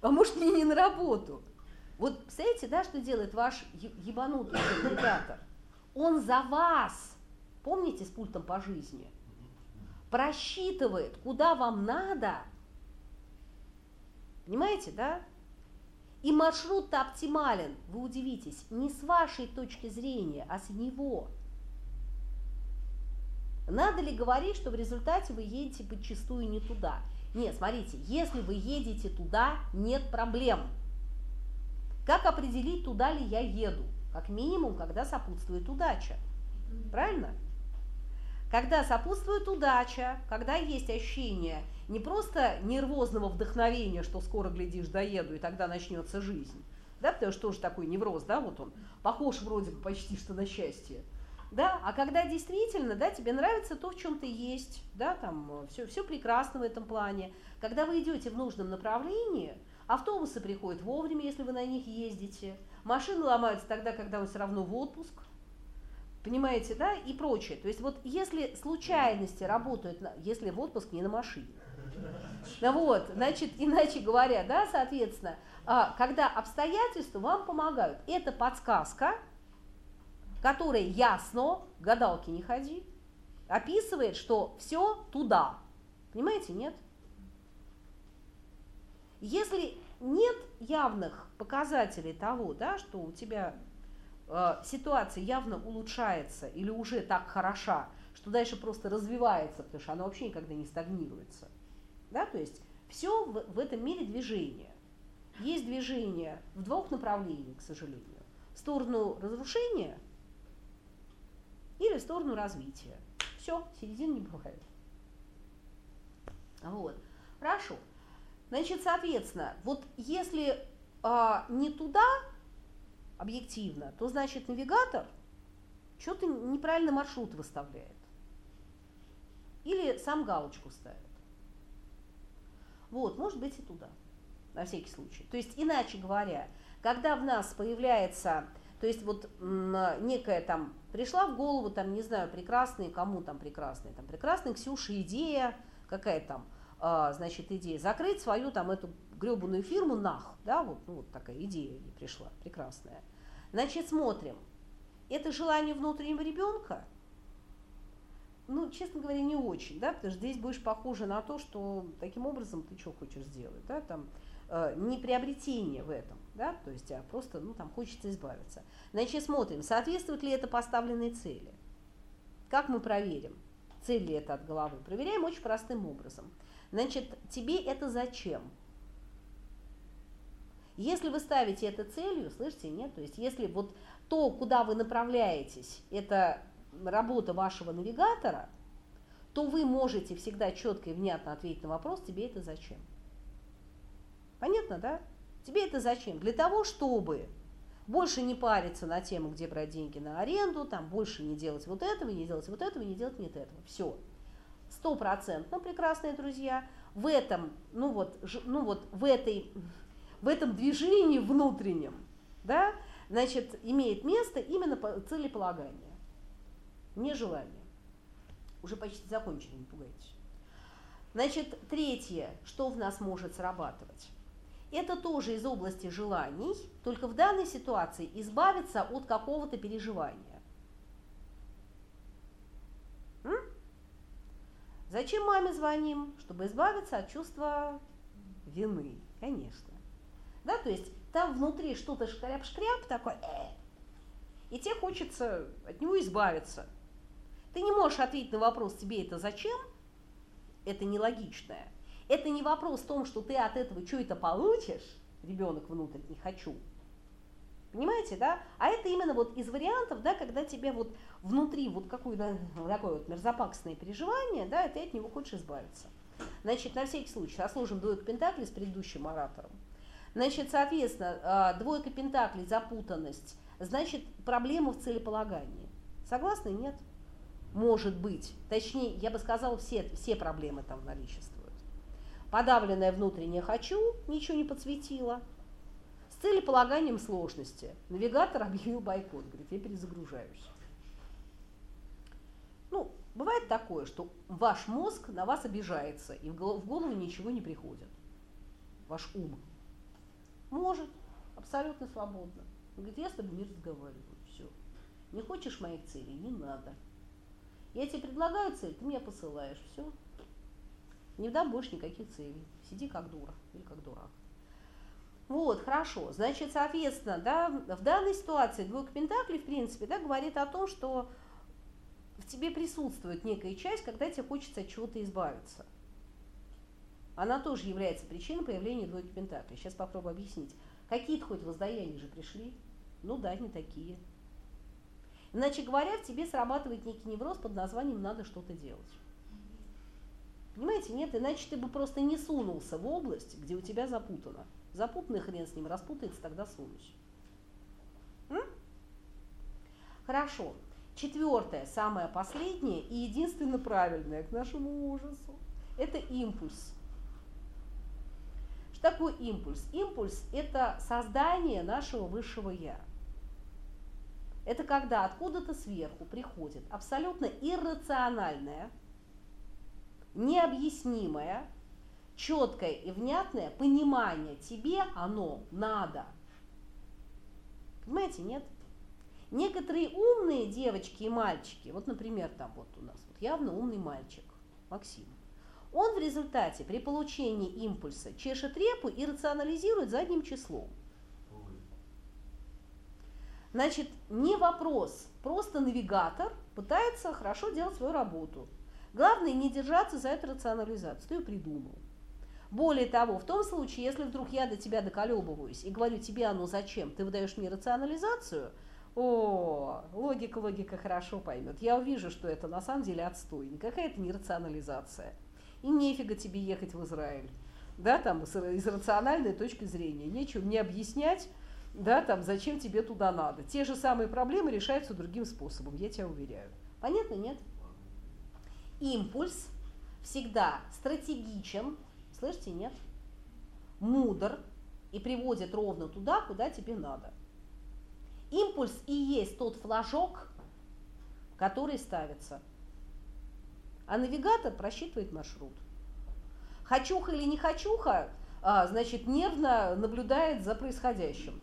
А может мне не на работу? Вот представляете, да, что делает ваш ебанутый навигатор? Он за вас, помните с пультом по жизни, просчитывает, куда вам надо, понимаете, да? И маршрут-то оптимален, вы удивитесь, не с вашей точки зрения, а с него. Надо ли говорить, что в результате вы едете подчастую не туда? Нет, смотрите, если вы едете туда, нет проблем. Как определить, туда ли я еду? Как минимум, когда сопутствует удача. Правильно? Когда сопутствует удача, когда есть ощущение не просто нервозного вдохновения, что скоро, глядишь, доеду, и тогда начнется жизнь, да, потому что тоже такой невроз, да, вот он, похож вроде бы почти что на счастье, да, а когда действительно, да, тебе нравится то, в чем ты есть, да, там все, все прекрасно в этом плане, когда вы идете в нужном направлении, автобусы приходят вовремя, если вы на них ездите, машины ломаются тогда, когда вы все равно в отпуск, понимаете, да, и прочее. То есть вот если случайности работают, если в отпуск не на машине, ну вот, значит, иначе говоря, да, соответственно, а, когда обстоятельства вам помогают, это подсказка, которая ясно, гадалки не ходи, описывает, что все туда. Понимаете, нет? Если нет явных показателей того, да, что у тебя э, ситуация явно улучшается или уже так хороша, что дальше просто развивается, потому что она вообще никогда не стагнируется. Да, то есть все в, в этом мире движение. Есть движение в двух направлениях, к сожалению. В сторону разрушения или в сторону развития. Все, середины не бывает. Вот. Хорошо. Значит, соответственно, вот если а, не туда объективно, то значит навигатор что-то неправильно маршрут выставляет. Или сам галочку ставит. Вот, может быть и туда, на всякий случай. То есть, иначе говоря, когда в нас появляется то есть вот некая там пришла в голову, там, не знаю, прекрасные, кому там прекрасные, там, прекрасная Ксюша идея, какая там, а, значит, идея, закрыть свою там эту гребаную фирму нах, да, вот, ну, вот такая идея ей пришла, прекрасная. Значит, смотрим, это желание внутреннего ребенка, ну, честно говоря, не очень, да, потому что здесь будешь похоже на то, что таким образом ты что хочешь сделать, да, там, э, не приобретение в этом, да, то есть, а просто, ну, там, хочется избавиться. Значит, смотрим, соответствует ли это поставленной цели. Как мы проверим, цель ли это от головы? Проверяем очень простым образом. Значит, тебе это зачем? Если вы ставите это целью, слышите, нет, то есть если вот то, куда вы направляетесь, это работа вашего навигатора, то вы можете всегда четко и внятно ответить на вопрос, тебе это зачем. Понятно, да? Тебе это зачем? Для того, чтобы больше не париться на тему, где брать деньги на аренду, там больше не делать вот этого, не делать вот этого, не делать нет этого. Все. Стопроцентно, прекрасные друзья, в этом, ну вот, ну вот в этой, в этом движении внутреннем, да, значит, имеет место именно целеполагание, не желание. Уже почти закончили, не пугайтесь. Значит, третье, что в нас может срабатывать. Это тоже из области желаний, только в данной ситуации избавиться от какого-то переживания. М? Зачем маме звоним? Чтобы избавиться от чувства вины, конечно. Да, то есть там внутри что-то шкряп-шкряп такое, э, и тебе хочется от него избавиться. Ты не можешь ответить на вопрос, тебе это зачем, это нелогичное. Это не вопрос в том, что ты от этого что-то получишь, ребенок внутрь, не хочу. Понимаете, да? А это именно вот из вариантов, да, когда тебе вот внутри вот какое-то такое вот мерзопакостное переживание, да, и ты от него хочешь избавиться. Значит, на всякий случай, расложим двойку пентаклей с предыдущим оратором. Значит, соответственно, а, двойка пентаклей, запутанность, значит, проблема в целеполагании. Согласны? Нет? Может быть. Точнее, я бы сказала, все, все проблемы там наличествуют. Подавленное внутреннее «хочу» ничего не подсветило. С целеполаганием сложности. Навигатор объявил бойкот, говорит, я перезагружаюсь. Ну, бывает такое, что ваш мозг на вас обижается, и в голову ничего не приходит. Ваш ум. Может, абсолютно свободно. Он говорит, я с тобой не разговариваю, все. Не хочешь моих целей, не надо. Я тебе предлагаю цель, ты меня посылаешь, все, не дам больше никаких целей. Сиди как дура или как дурак. Вот, хорошо. Значит, соответственно, да, в данной ситуации двойка пентаклей, в принципе, да, говорит о том, что в тебе присутствует некая часть, когда тебе хочется от чего-то избавиться. Она тоже является причиной появления двойки пентаклей. Сейчас попробую объяснить. Какие-то хоть воздаяния же пришли? Ну да, не такие. Иначе говоря, в тебе срабатывает некий невроз под названием «надо что-то делать». Понимаете, нет, иначе ты бы просто не сунулся в область, где у тебя запутано. Запутанный хрен с ним, распутается, тогда сунусь. М? Хорошо. Четвертое, самое последнее и единственно правильное к нашему ужасу, это импульс. Что такое импульс? Импульс – это создание нашего высшего «я». Это когда откуда-то сверху приходит абсолютно иррациональное – необъяснимое, четкое и внятное понимание тебе оно надо. Понимаете, нет? Некоторые умные девочки и мальчики, вот, например, там вот у нас вот явно умный мальчик, Максим, он в результате при получении импульса чешет репу и рационализирует задним числом. Значит, не вопрос, просто навигатор пытается хорошо делать свою работу – Главное не держаться за эту рационализацию. Ты ее придумал. Более того, в том случае, если вдруг я до тебя доколебываюсь и говорю тебе, оно зачем, ты выдаешь мне рационализацию, о, логика, логика хорошо поймет. Я увижу, что это на самом деле отстой, никакая это не рационализация. И нефига тебе ехать в Израиль. Да, там, из рациональной точки зрения. Нечего мне объяснять, да, там, зачем тебе туда надо. Те же самые проблемы решаются другим способом, я тебя уверяю. Понятно, нет? Импульс всегда стратегичен, слышите, нет? Мудр и приводит ровно туда, куда тебе надо. Импульс и есть тот флажок, который ставится. А навигатор просчитывает маршрут. Хочуха или не хочуха, а, значит, нервно наблюдает за происходящим.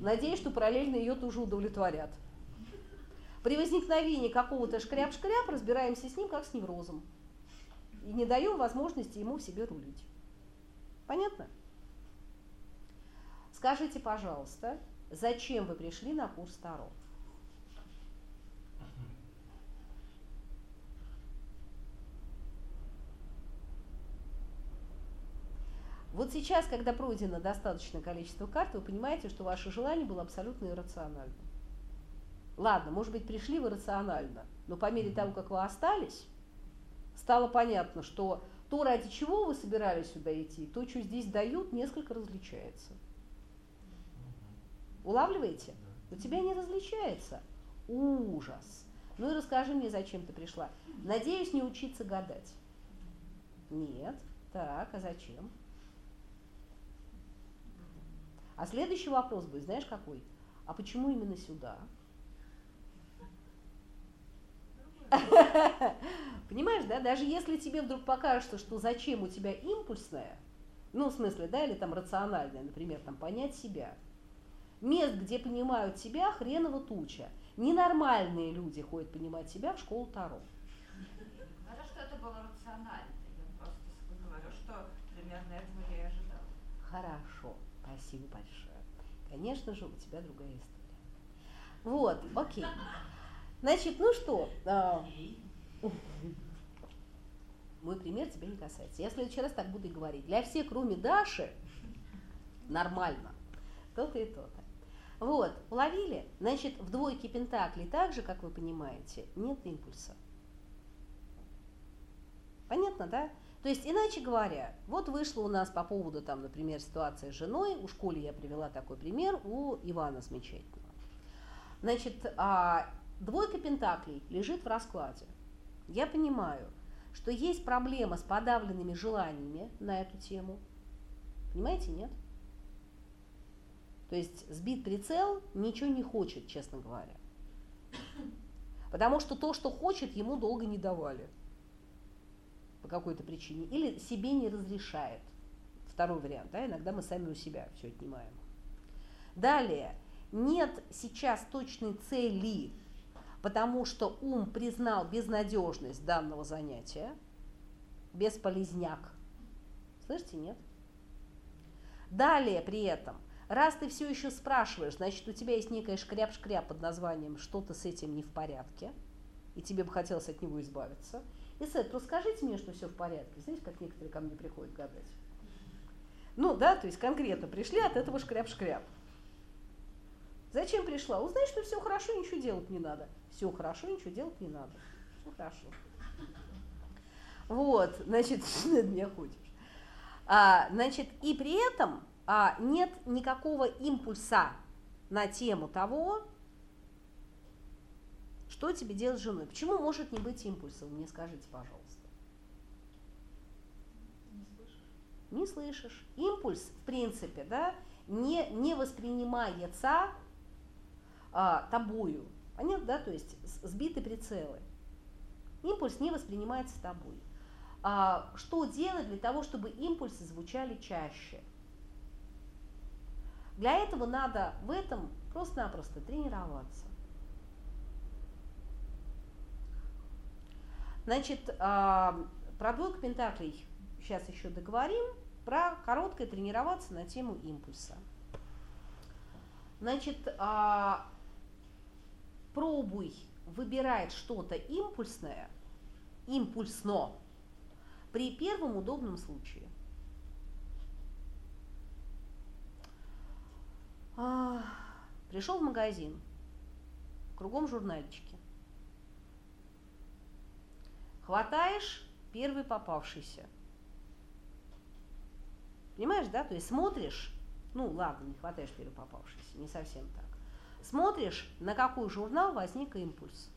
Надеюсь, что параллельно ее тоже удовлетворят. При возникновении какого-то шкряп-шкряп разбираемся с ним, как с неврозом. И не даем возможности ему в себе рулить. Понятно? Скажите, пожалуйста, зачем вы пришли на курс Таро? Вот сейчас, когда пройдено достаточное количество карт, вы понимаете, что ваше желание было абсолютно иррациональным. Ладно, может быть, пришли вы рационально, но по мере того, как вы остались, стало понятно, что то, ради чего вы собирались сюда идти, то, что здесь дают, несколько различается. Улавливаете? У тебя не различается. Ужас. Ну и расскажи мне, зачем ты пришла. Надеюсь, не учиться гадать. Нет. Так, а зачем? А следующий вопрос будет, знаешь какой? А почему именно сюда? Понимаешь, да? Даже если тебе вдруг покажется, что зачем у тебя импульсное, ну, в смысле, да, или там рациональное, например, там понять себя. Мест, где понимают себя, хреново туча. Ненормальные люди ходят понимать себя в школу Таро. Надо, что это было рационально. Я просто говорю, что примерно этого я и ожидала. Хорошо. Спасибо большое. Конечно же, у тебя другая история. Вот, окей. Значит, ну что, а, мой пример тебя не касается. Я в следующий раз так буду и говорить. Для всех, кроме Даши, нормально. То-то и то-то. Вот, уловили? Значит, в двойке пентаклей так же, как вы понимаете, нет импульса. Понятно, да? То есть, иначе говоря, вот вышло у нас по поводу, там, например, ситуации с женой, у школе я привела такой пример, у Ивана замечательного. Значит, а, двойка пентаклей лежит в раскладе. Я понимаю, что есть проблема с подавленными желаниями на эту тему. Понимаете, нет? То есть сбит прицел ничего не хочет, честно говоря. Потому что то, что хочет, ему долго не давали по какой-то причине, или себе не разрешает. Второй вариант, да, иногда мы сами у себя все отнимаем. Далее, нет сейчас точной цели, потому что ум признал безнадежность данного занятия, бесполезняк. Слышите, нет? Далее при этом, раз ты все еще спрашиваешь, значит, у тебя есть некая шкряп-шкряп под названием «что-то с этим не в порядке», и тебе бы хотелось от него избавиться – Исет, расскажите мне, что все в порядке. Знаете, как некоторые ко мне приходят гадать. Ну да, то есть конкретно пришли от этого шкряп-шкряп. Зачем пришла? Узнай, что все хорошо, ничего делать не надо. Все хорошо, ничего делать не надо. Все хорошо. Вот, значит, от меня хочешь? А, значит, и при этом а, нет никакого импульса на тему того, что тебе делать с женой? Почему может не быть импульса? Вы мне скажите, пожалуйста. Не слышишь? Не слышишь. Импульс, в принципе, да, не, не воспринимается а, тобою. Понятно, да? То есть сбиты прицелы. Импульс не воспринимается тобой. А, что делать для того, чтобы импульсы звучали чаще? Для этого надо в этом просто-напросто тренироваться. Значит, а, про двойку пентаклей сейчас еще договорим. Про короткое тренироваться на тему импульса. Значит, а, пробуй выбирать что-то импульсное, импульсно, при первом удобном случае. А, пришел в магазин, кругом журнальчики. Хватаешь первый попавшийся. Понимаешь, да? То есть смотришь, ну ладно, не хватаешь первый попавшийся, не совсем так. Смотришь, на какой журнал возник импульс.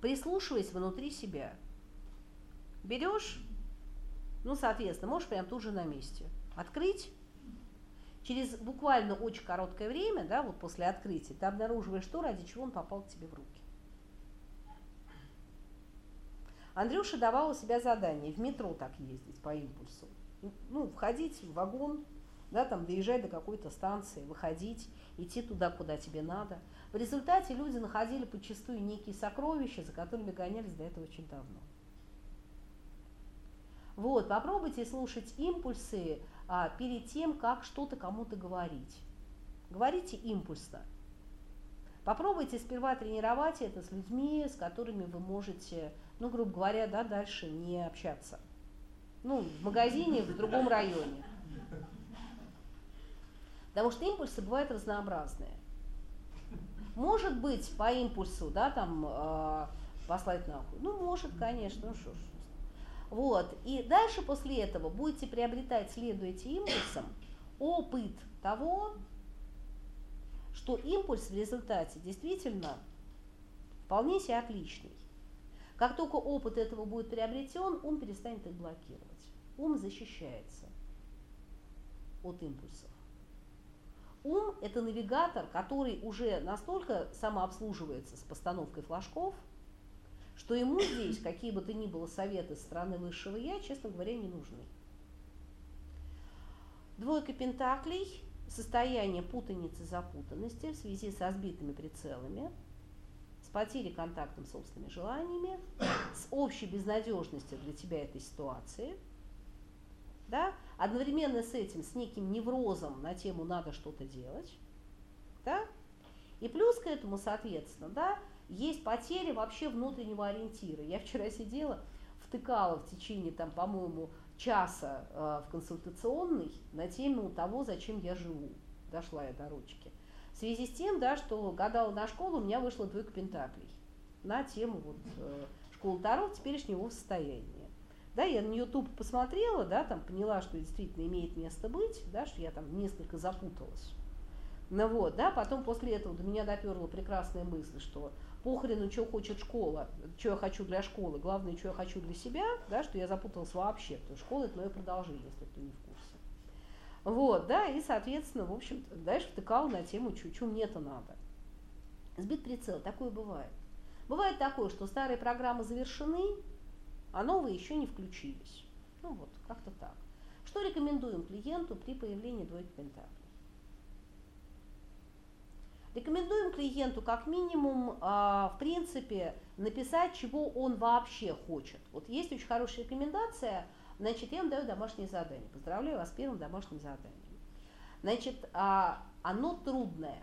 Прислушиваясь внутри себя. Берешь, ну, соответственно, можешь прям тут же на месте. Открыть. Через буквально очень короткое время, да, вот после открытия, ты обнаруживаешь то, ради чего он попал к тебе в руки. Андрюша давал у себя задание в метро так ездить по импульсу. Ну, входить в вагон, да, там, доезжать до какой-то станции, выходить, идти туда, куда тебе надо. В результате люди находили подчастую некие сокровища, за которыми гонялись до этого очень давно. Вот, попробуйте слушать импульсы а, перед тем, как что-то кому-то говорить. Говорите импульсно. Попробуйте сперва тренировать это с людьми, с которыми вы можете, ну, грубо говоря, да, дальше не общаться. Ну, в магазине, в другом районе. Потому что импульсы бывают разнообразные. Может быть, по импульсу, да, там, э, послать нахуй. Ну, может, конечно, ну что ж. Вот. И дальше после этого будете приобретать, следуйте импульсам, опыт того, что импульс в результате действительно вполне себе отличный. Как только опыт этого будет приобретен, ум перестанет их блокировать. Ум защищается от импульсов. Ум – это навигатор, который уже настолько самообслуживается с постановкой флажков, что ему здесь какие бы то ни было советы со стороны высшего «я», честно говоря, не нужны. Двойка пентаклей – состояние путаницы запутанности в связи со сбитыми прицелами, с потерей контактом с собственными желаниями, с общей безнадежностью для тебя этой ситуации – да, одновременно с этим, с неким неврозом на тему «надо что-то делать», да, и плюс к этому, соответственно, да, есть потеря вообще внутреннего ориентира. Я вчера сидела, втыкала в течение, там, по-моему, часа э, в консультационный на тему того, зачем я живу. Дошла я до ручки. В связи с тем, да, что гадала на школу, у меня вышло двойка пентаклей на тему вот, э, школы Таро в теперешнем его состоянии. Да, я на YouTube посмотрела, да, там поняла, что действительно имеет место быть, да, что я там несколько запуталась. Ну вот, да, потом после этого до меня доперла прекрасная мысль, что похрену, что хочет школа, что я хочу для школы, главное, что я хочу для себя, да, что я запуталась вообще, потому что школа это мое продолжение, если кто не в курсе. Вот, да, и, соответственно, в общем, дальше втыкала на тему, что мне-то надо. Сбит прицел, такое бывает. Бывает такое, что старые программы завершены, а новые еще не включились. Ну вот, как-то так. Что рекомендуем клиенту при появлении двойки пентаклей? Рекомендуем клиенту как минимум, а, в принципе, написать, чего он вообще хочет. Вот есть очень хорошая рекомендация, значит, я вам даю домашнее задание. Поздравляю вас с первым домашним заданием. Значит, а, оно трудное.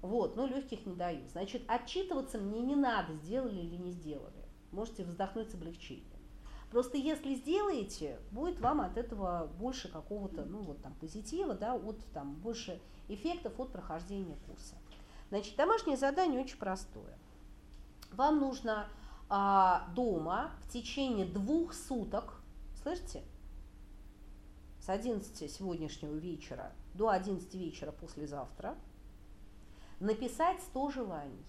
Вот, но легких не даю. Значит, отчитываться мне не надо, сделали или не сделали можете вздохнуть с облегчением. Просто если сделаете, будет вам от этого больше какого-то, ну вот там позитива, да, от там больше эффектов от прохождения курса. Значит, домашнее задание очень простое. Вам нужно а, дома в течение двух суток, слышите, с 11 сегодняшнего вечера до 11 вечера послезавтра, написать 100 желаний.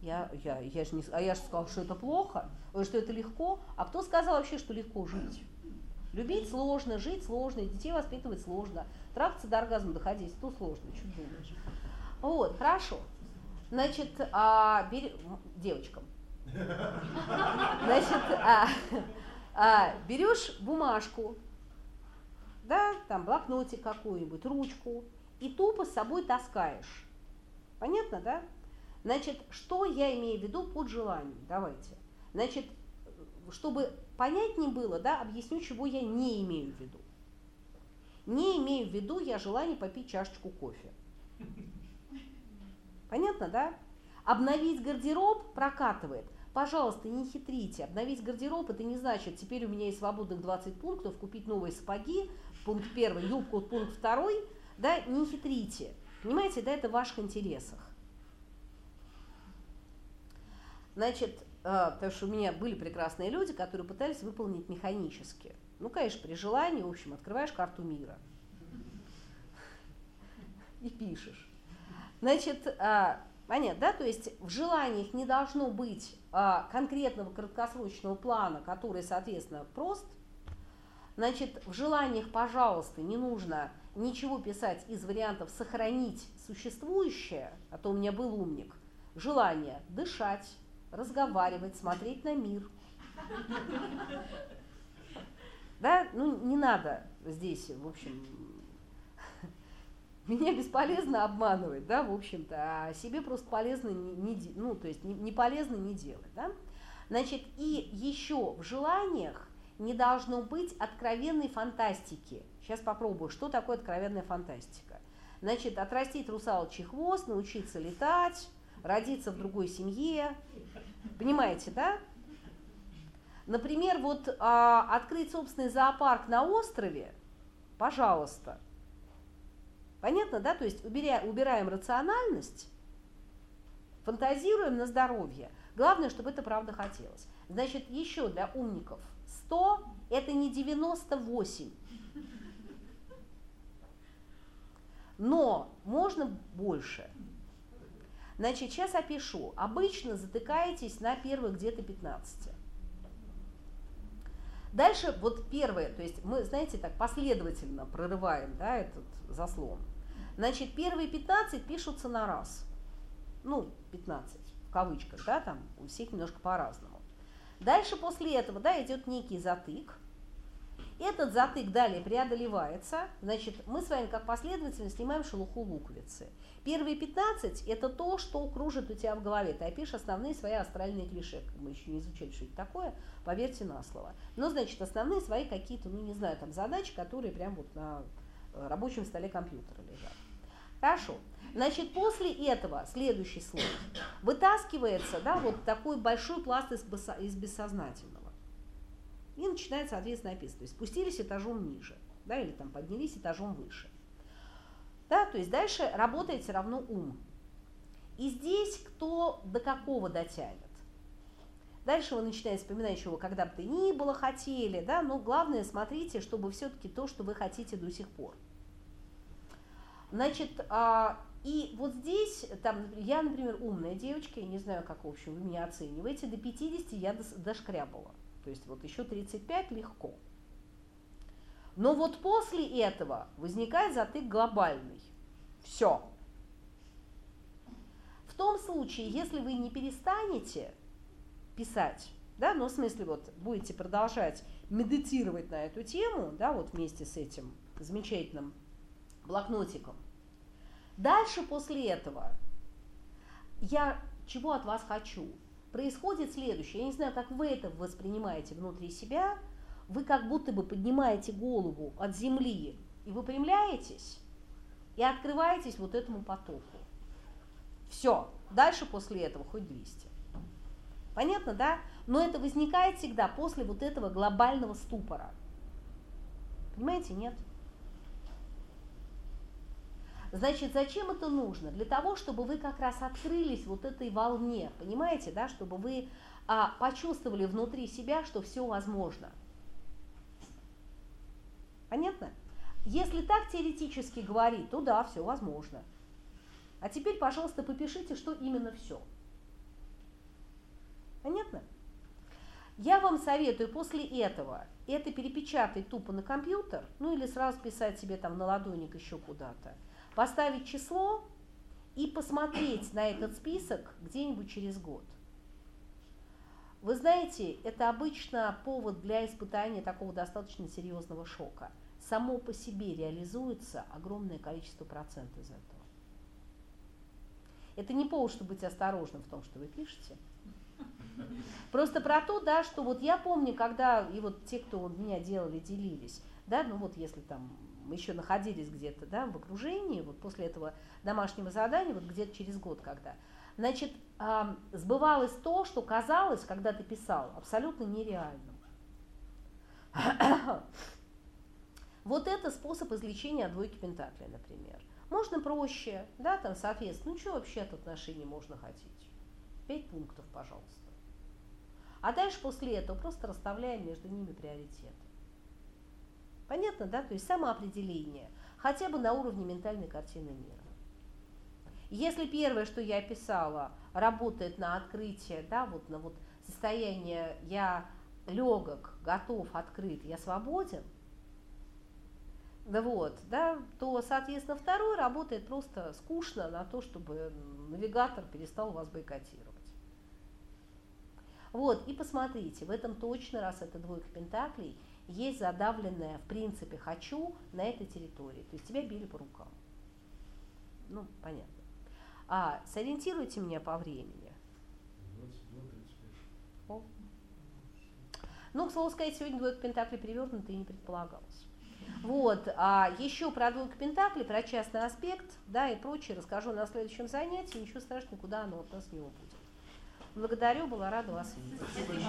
Я, я, я же не, а я же сказала, что это плохо, что это легко. А кто сказал вообще, что легко жить? Любить сложно, жить сложно, детей воспитывать сложно, трахаться до оргазма доходить, то сложно, что думаешь? Вот, хорошо. Значит, а, бери, девочкам. Значит, а, а, берешь бумажку, да, там блокнотик какую-нибудь, ручку, и тупо с собой таскаешь. Понятно, да? Значит, что я имею в виду под желанием? Давайте. Значит, чтобы понятнее было, да, объясню, чего я не имею в виду. Не имею в виду я желание попить чашечку кофе. Понятно, да? Обновить гардероб прокатывает. Пожалуйста, не хитрите. Обновить гардероб это не значит, теперь у меня есть свободных 20 пунктов, купить новые сапоги, пункт первый, юбку, пункт второй. Да, не хитрите. Понимаете, да, это в ваших интересах. Значит, э, потому что у меня были прекрасные люди, которые пытались выполнить механически. Ну, конечно, при желании, в общем, открываешь карту мира и пишешь. Значит, э, понятно, да, то есть в желаниях не должно быть э, конкретного краткосрочного плана, который, соответственно, прост. Значит, в желаниях, пожалуйста, не нужно ничего писать из вариантов сохранить существующее, а то у меня был умник. Желание дышать, разговаривать, смотреть на мир. Да, ну не надо здесь, в общем, меня бесполезно обманывать, да, в общем-то, а себе просто полезно не, не ну, то есть не, не полезно не делать, да. Значит, и еще в желаниях не должно быть откровенной фантастики. Сейчас попробую, что такое откровенная фантастика. Значит, отрастить русалочий хвост, научиться летать, родиться в другой семье. Понимаете, да? Например, вот а, открыть собственный зоопарк на острове, пожалуйста. Понятно, да? То есть уберя, убираем рациональность, фантазируем на здоровье. Главное, чтобы это правда хотелось. Значит, еще для умников 100 это не 98. Но можно больше. Значит, сейчас опишу. Обычно затыкаетесь на первых где-то 15. Дальше вот первое, то есть мы, знаете, так последовательно прорываем да, этот заслон. Значит, первые 15 пишутся на раз. Ну, 15 в кавычках, да, там у всех немножко по-разному. Дальше после этого, да, идет некий затык. Этот затык далее преодолевается. Значит, мы с вами как последовательно снимаем шелуху луковицы. Первые 15 – это то, что кружит у тебя в голове. Ты опишешь основные свои астральные клише. Мы еще не изучали, что это такое, поверьте на слово. Но, значит, основные свои какие-то, ну, не знаю, там задачи, которые прям вот на э, рабочем столе компьютера лежат. Хорошо. Значит, после этого следующий слой вытаскивается, да, вот такой большой пласт из, из бессознательного. И начинает, соответственно, описывать. То есть спустились этажом ниже, да, или там поднялись этажом выше. Да, то есть дальше работает все равно ум. И здесь кто до какого дотянет. Дальше вы начинаете вспоминать, чего когда бы то ни было хотели, да, но главное смотрите, чтобы все-таки то, что вы хотите до сих пор. Значит, а, и вот здесь, там, я, например, умная девочка, я не знаю, как, в общем, вы меня оцениваете, до 50 я дошкрябала. То есть вот еще 35 легко. Но вот после этого возникает затык глобальный. Все. В том случае, если вы не перестанете писать, да, ну, в смысле вот будете продолжать медитировать на эту тему, да, вот вместе с этим замечательным блокнотиком, дальше после этого я чего от вас хочу? Происходит следующее. Я не знаю, как вы это воспринимаете внутри себя, вы как будто бы поднимаете голову от земли и выпрямляетесь, и открываетесь вот этому потоку. Все, дальше после этого хоть 200. Понятно, да? Но это возникает всегда после вот этого глобального ступора. Понимаете, нет? Значит, зачем это нужно? Для того, чтобы вы как раз открылись вот этой волне, понимаете, да, чтобы вы а, почувствовали внутри себя, что все возможно. Понятно? Если так теоретически говорить, то да, все возможно. А теперь, пожалуйста, попишите, что именно все. Понятно? Я вам советую после этого это перепечатать тупо на компьютер, ну или сразу писать себе там на ладоник еще куда-то, поставить число и посмотреть на этот список где-нибудь через год. Вы знаете, это обычно повод для испытания такого достаточно серьезного шока. Само по себе реализуется огромное количество процентов из этого. Это не повод, чтобы быть осторожным в том, что вы пишете. Просто про то, да, что вот я помню, когда, и вот те, кто меня делали, делились, да, ну вот если там мы еще находились где-то, да, в окружении, вот после этого домашнего задания, вот где-то через год когда, значит, сбывалось то, что казалось, когда ты писал, абсолютно нереальным. Вот это способ излечения от двойки Пентакля, например. Можно проще, да, там, соответственно, ну что вообще от отношений можно хотеть? Пять пунктов, пожалуйста. А дальше после этого просто расставляем между ними приоритеты. Понятно, да? То есть самоопределение, хотя бы на уровне ментальной картины мира. Если первое, что я описала, работает на открытие, да, вот на вот состояние я легок, готов, открыт, я свободен, да вот, да, то, соответственно, второй работает просто скучно на то, чтобы навигатор перестал вас бойкотировать. Вот, и посмотрите, в этом точно, раз это двойка пентаклей, есть задавленное, в принципе, хочу на этой территории. То есть тебя били по рукам. Ну, понятно. А, сориентируйте меня по времени. 22.35. О. Ну, к слову сказать, сегодня двойка Пентакли перевернута и не предполагалось. Вот, а еще про двойку Пентакли, про частный аспект, да, и прочее расскажу на следующем занятии. Ничего страшного, никуда оно от нас не убудет. Благодарю, была рада вас видеть.